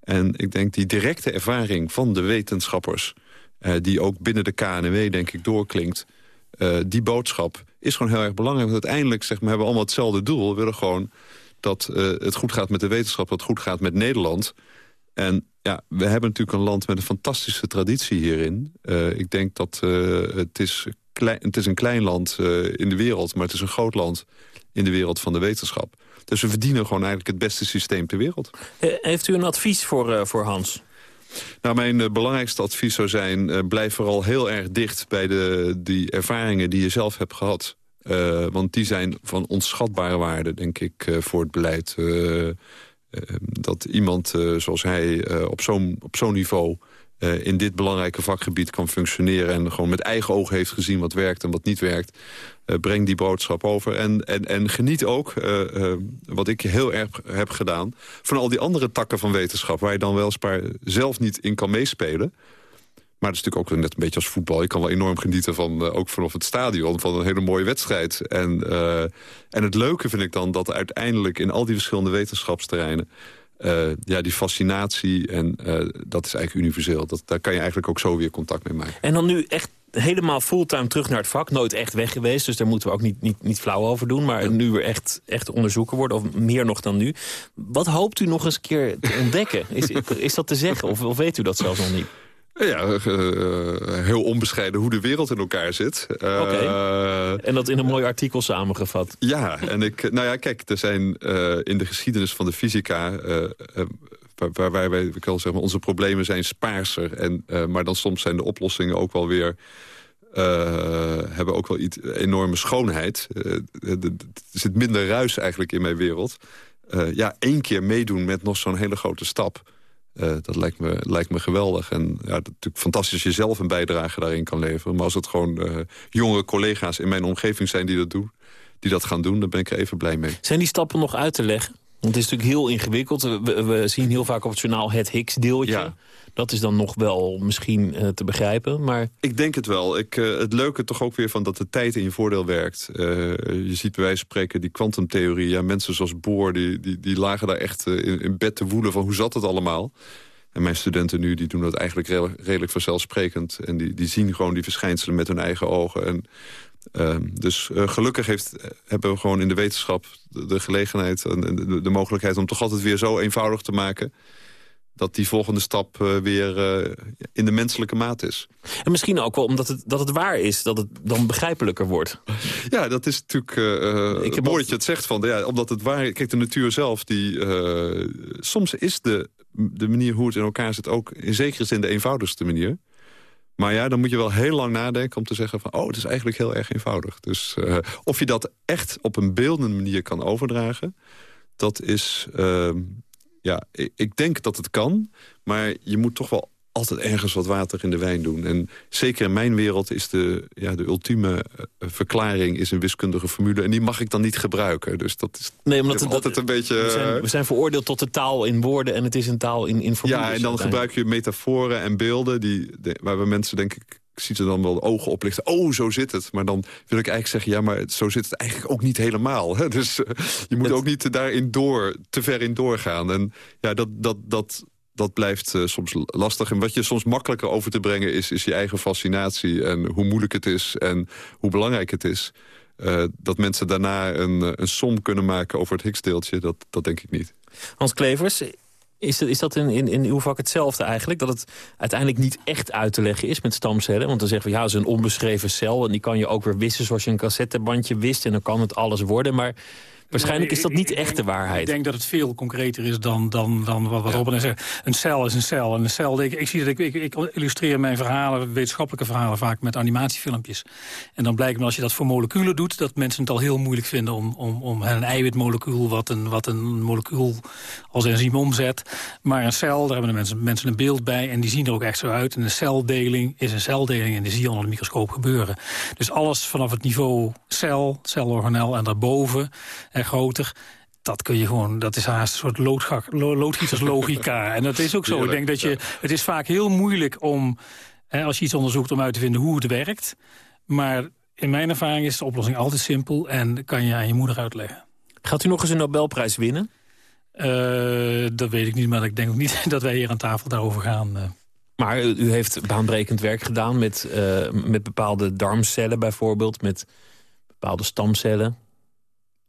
En ik denk die directe ervaring van de wetenschappers... eh, die ook binnen de KNW, denk ik, doorklinkt... eh, die boodschap is gewoon heel erg belangrijk. Want uiteindelijk zeg maar, hebben we allemaal hetzelfde doel. We willen gewoon dat het goed gaat met de wetenschap... dat het goed gaat met Nederland. En ja, we hebben natuurlijk een land met een fantastische traditie hierin. Ik denk dat het, is klein, het is een klein land eh, in de wereld... maar het is een groot land in de wereld van de wetenschap. Dus we verdienen gewoon eigenlijk het beste systeem ter wereld. Eh, Heeft u een advies voor, eh, voor Hans? Nou, mijn belangrijkste advies zou zijn... blijf vooral heel erg dicht bij de, die ervaringen die je zelf hebt gehad. Eh, want die zijn van onschatbare waarde, denk ik, voor het beleid. Dat iemand zoals hij op zo'n op zo'n niveau... eh, in dit belangrijke vakgebied kan functioneren... en gewoon met eigen ogen heeft gezien wat werkt en wat niet werkt... eh, breng die boodschap over. En, en, en geniet ook, eh, wat ik heel erg heb gedaan... van al die andere takken van wetenschap... waar je dan weliswaar zelf niet in kan meespelen... Maar het is natuurlijk ook net een beetje als voetbal. Je kan wel enorm genieten van, ook vanaf het stadion, van een hele mooie wedstrijd. En, en het leuke vind ik dan dat uiteindelijk in al die verschillende wetenschapsterreinen... eh, ja, die fascinatie, en eh, dat is eigenlijk universeel. Dat, daar kan je eigenlijk ook zo weer contact mee maken. En dan nu echt helemaal fulltime terug naar het vak. Nooit echt weg geweest, dus daar moeten we ook niet, niet, niet flauw over doen. Maar nu weer echt, echt onderzoeken worden, of meer nog dan nu. Wat hoopt u nog eens een keer te ontdekken? Is, is dat te zeggen, of, of weet u dat zelfs nog niet? Ja, eh, heel onbescheiden hoe de wereld in elkaar zit. Eh, Oké. En dat in een mooi artikel samengevat. Ja, en ik, nou ja, kijk, er zijn eh, in de geschiedenis van de fysica... eh, eh, waar, waar wij, ik wil zeggen, onze problemen zijn spaarser. En, eh, maar dan soms zijn de oplossingen ook wel weer... eh, hebben ook wel iets enorme schoonheid. Eh, er zit minder ruis eigenlijk in mijn wereld. Eh, ja, één keer meedoen met nog zo'n hele grote stap... eh, dat lijkt me, lijkt me geweldig. En ja, het is natuurlijk fantastisch als je zelf een bijdrage daarin kan leveren. Maar als het gewoon eh, jongere collega's in mijn omgeving zijn die dat doen... die dat gaan doen, dan ben ik er even blij mee. Zijn die stappen nog uit te leggen? Want het is natuurlijk heel ingewikkeld. We, we zien heel vaak op het journaal het Higgs-deeltje. Dat is dan nog wel misschien eh, te begrijpen, maar... Ik denk het wel. Ik, eh, het leuke toch ook weer van dat de tijd in je voordeel werkt. Eh, je ziet bij wijze van spreken die kwantumtheorie. Ja, mensen zoals Bohr, die, die, die lagen daar echt in, in bed te woelen van hoe zat het allemaal. En mijn studenten nu, die doen dat eigenlijk redelijk, redelijk vanzelfsprekend. En die, die zien gewoon die verschijnselen met hun eigen ogen. En, ehm, dus eh, gelukkig heeft, hebben we gewoon in de wetenschap de, de gelegenheid... en de, de mogelijkheid om toch altijd weer zo eenvoudig te maken dat die volgende stap eh, weer eh, in de menselijke maat is. En misschien ook wel omdat het, dat het waar is, dat het dan begrijpelijker wordt. [LAUGHS] Ja, dat is natuurlijk heb mooi dat je het zegt. Van, ja, omdat het waar Kijk, de natuur zelf, die, soms is de, de manier hoe het in elkaar zit... ook in zekere zin de eenvoudigste manier. Maar ja, dan moet je wel heel lang nadenken om te zeggen van... oh, het is eigenlijk heel erg eenvoudig. Dus uh, of je dat echt op een beeldende manier kan overdragen... dat is... Uh, ja, ik, ik denk dat het kan, maar je moet toch wel altijd ergens wat water in de wijn doen. En zeker in mijn wereld is de, ja, de ultieme eh, verklaring is een wiskundige formule. En die mag ik dan niet gebruiken. Dus dat is nee, omdat het altijd een beetje... We zijn, we zijn, veroordeeld tot de taal in woorden en het is een taal in, in formules. Ja, en dan gebruik je metaforen en beelden die, waar we mensen denk ik ik zie er dan wel de ogen oplichten. Oh, zo zit het. Maar dan wil ik eigenlijk zeggen... ja, maar zo zit het eigenlijk ook niet helemaal. Hè? [LAUGHS] Dus uh, je moet ook niet daarin door, te ver in doorgaan. En ja, dat, dat, dat, dat blijft uh, soms lastig. En wat je soms makkelijker over te brengen is... is je eigen fascinatie en hoe moeilijk het is... en hoe belangrijk het is. Uh, dat mensen daarna een, een som kunnen maken over het Higgsdeeltje... Dat, dat denk ik niet. Hans Klevers, is dat, is dat in, in, in uw vak hetzelfde eigenlijk? Dat het uiteindelijk niet echt uit te leggen is met stamcellen? Want dan zeggen we, ja, het is een onbeschreven cel... en die kan je ook weer wissen zoals je een cassettebandje wist... en dan kan het alles worden, maar... Waarschijnlijk is dat niet echt de waarheid. Ik denk dat het veel concreter is dan, dan, dan wat, wat ja. Robin zegt. Een cel is een cel. En een cel, ik, ik, zie dat ik, ik, illustreer mijn verhalen, wetenschappelijke verhalen... vaak met animatiefilmpjes. En dan blijkt me als je dat voor moleculen doet... dat mensen het al heel moeilijk vinden om, om, om een eiwitmolecuul... Wat een, wat een molecuul als enzym omzet. Maar een cel, daar hebben de mensen, mensen een beeld bij... en die zien er ook echt zo uit. En een celdeling is een celdeling en die zie je onder de microscoop gebeuren. Dus alles vanaf het niveau cel, celorganel en daarboven en groter dat kun je gewoon, dat is haast een soort loodgak, loodgieterslogica. [LAUGHS] en dat is ook zo. Ik denk dat je, het is vaak heel moeilijk om, hè, als je iets onderzoekt, om uit te vinden hoe het werkt. Maar in mijn ervaring is de oplossing altijd simpel en kan je aan je moeder uitleggen. Gaat u nog eens een Nobelprijs winnen? Uh, dat weet ik niet, maar ik denk ook niet [LAUGHS] dat wij hier aan tafel daarover gaan. Uh. Maar u heeft baanbrekend werk gedaan met, uh, met bepaalde darmcellen bijvoorbeeld, met bepaalde stamcellen.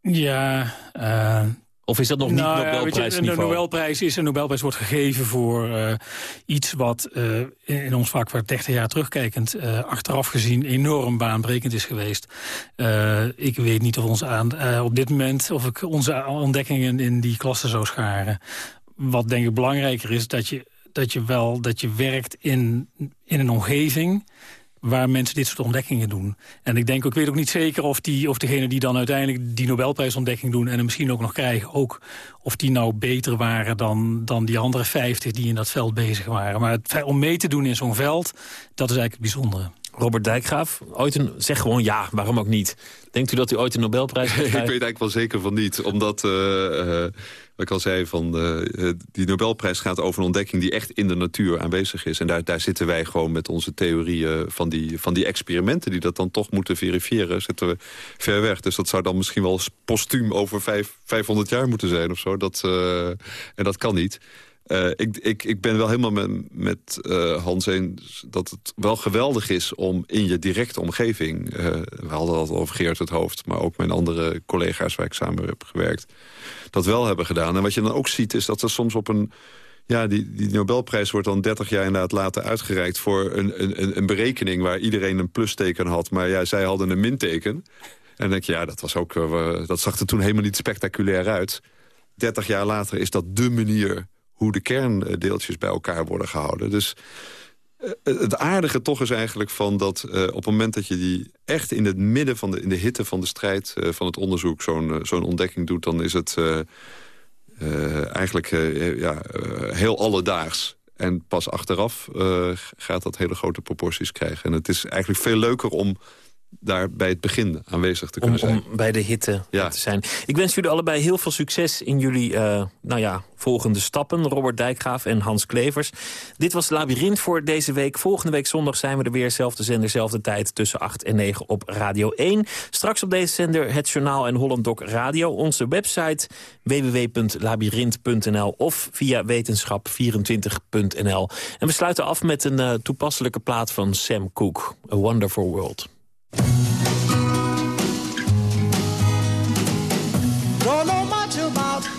Ja, uh, of is dat nog niet nou, Nobelprijsniveau? De Nobelprijs is een Nobelprijs wordt gegeven voor uh, iets wat uh, in ons vak waar 30 jaar terugkijkend uh, achteraf gezien enorm baanbrekend is geweest. ik weet niet of ons aan, op dit moment of ik onze ontdekkingen in die klasse zou scharen. Wat denk ik belangrijker is dat je dat je wel dat je werkt in, in een omgeving waar mensen dit soort ontdekkingen doen. En ik denk ik weet ook niet zeker of, die, of degene die dan uiteindelijk die Nobelprijsontdekking doen... en hem misschien ook nog krijgen, ook of die nou beter waren dan, dan die andere 50 die in dat veld bezig waren. Maar het, om mee te doen in zo'n veld, dat is eigenlijk het bijzondere. Robert Dijkgraaf, ooit een, zeg gewoon ja, waarom ook niet. Denkt u dat u ooit een Nobelprijs [LAUGHS] krijgt? ik weet eigenlijk wel zeker van niet. Omdat, uh, uh, wat ik al zei, van, uh, die Nobelprijs gaat over een ontdekking... die echt in de natuur aanwezig is. En daar, daar zitten wij gewoon met onze theorieën van die, van die experimenten... die dat dan toch moeten verifiëren, zitten we ver weg. Dus dat zou dan misschien wel postuum over vijf, 500 jaar moeten zijn of zo. Dat, en dat kan niet. Uh, ik, ik, ik ben wel helemaal met, met uh, Hans eens dat het wel geweldig is om in je directe omgeving... Uh, we hadden het over Geert het Hoofd, maar ook mijn andere collega's waar ik samen heb gewerkt... dat wel hebben gedaan. En wat je dan ook ziet is dat er soms op een... Ja, die, die Nobelprijs wordt dan 30 jaar inderdaad later uitgereikt... voor een, een, een berekening waar iedereen een plusteken had... maar ja, zij hadden een minteken. En denk je, ja, dat, was ook, dat zag er toen helemaal niet spectaculair uit. 30 jaar later is dat dé manier hoe de kerndeeltjes bij elkaar worden gehouden. Dus uh, het aardige toch is eigenlijk van dat uh, op het moment dat je die echt in het midden van de, in de hitte van de strijd uh, van het onderzoek zo'n zo'n ontdekking doet, dan is het eigenlijk ja, heel alledaags. En pas achteraf gaat dat hele grote proporties krijgen. En het is eigenlijk veel leuker om daar bij het begin aanwezig te kunnen om, zijn. Om bij de hitte ja. te zijn. Ik wens jullie allebei heel veel succes in jullie uh, nou ja, volgende stappen. Robert Dijkgraaf en Hans Klevers. Dit was Labyrinth voor deze week. Volgende week zondag zijn we er weer. Zelfde zender, zelfde tijd. Tussen 8 en 9 op Radio 1. Straks op deze zender het journaal en Holland Doc Radio. Onze website www.labyrinth.nl of via wetenschap24.nl. En we sluiten af met een uh, toepasselijke plaat van Sam Cooke. A Wonderful World.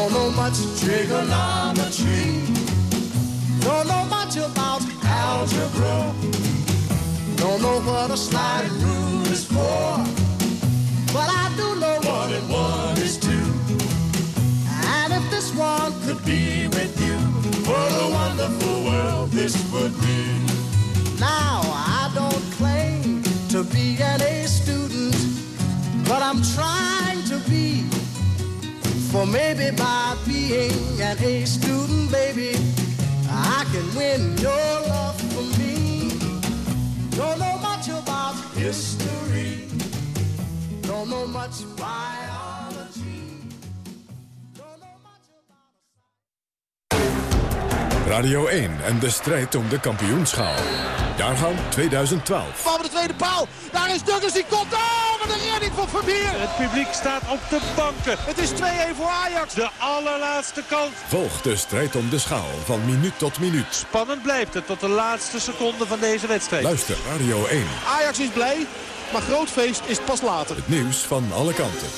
Don't know much trigonometry. Don't know much about algebra. Don't know what a sliding rule is for. But I do know one and one is two. And if this one could be with you, what a wonderful world this would be. Now, I don't claim to be an A student, but I'm trying to be. For maybe by being an A student, baby, I can win your love for me. Don't know much about history, don't know much biology. Radio 1 en de strijd om de kampioenschaal. Jaargang 2012. Van de tweede paal. Daar is Douglas, die komt. Oh, wat een redding van Vermeer. Het publiek staat op de banken. Het is 2-1 voor Ajax. De allerlaatste kans. Volg de strijd om de schaal van minuut tot minuut. Spannend blijft het tot de laatste seconde van deze wedstrijd. Luister Radio 1. Ajax is blij, maar groot feest is pas later. Het nieuws van alle kanten.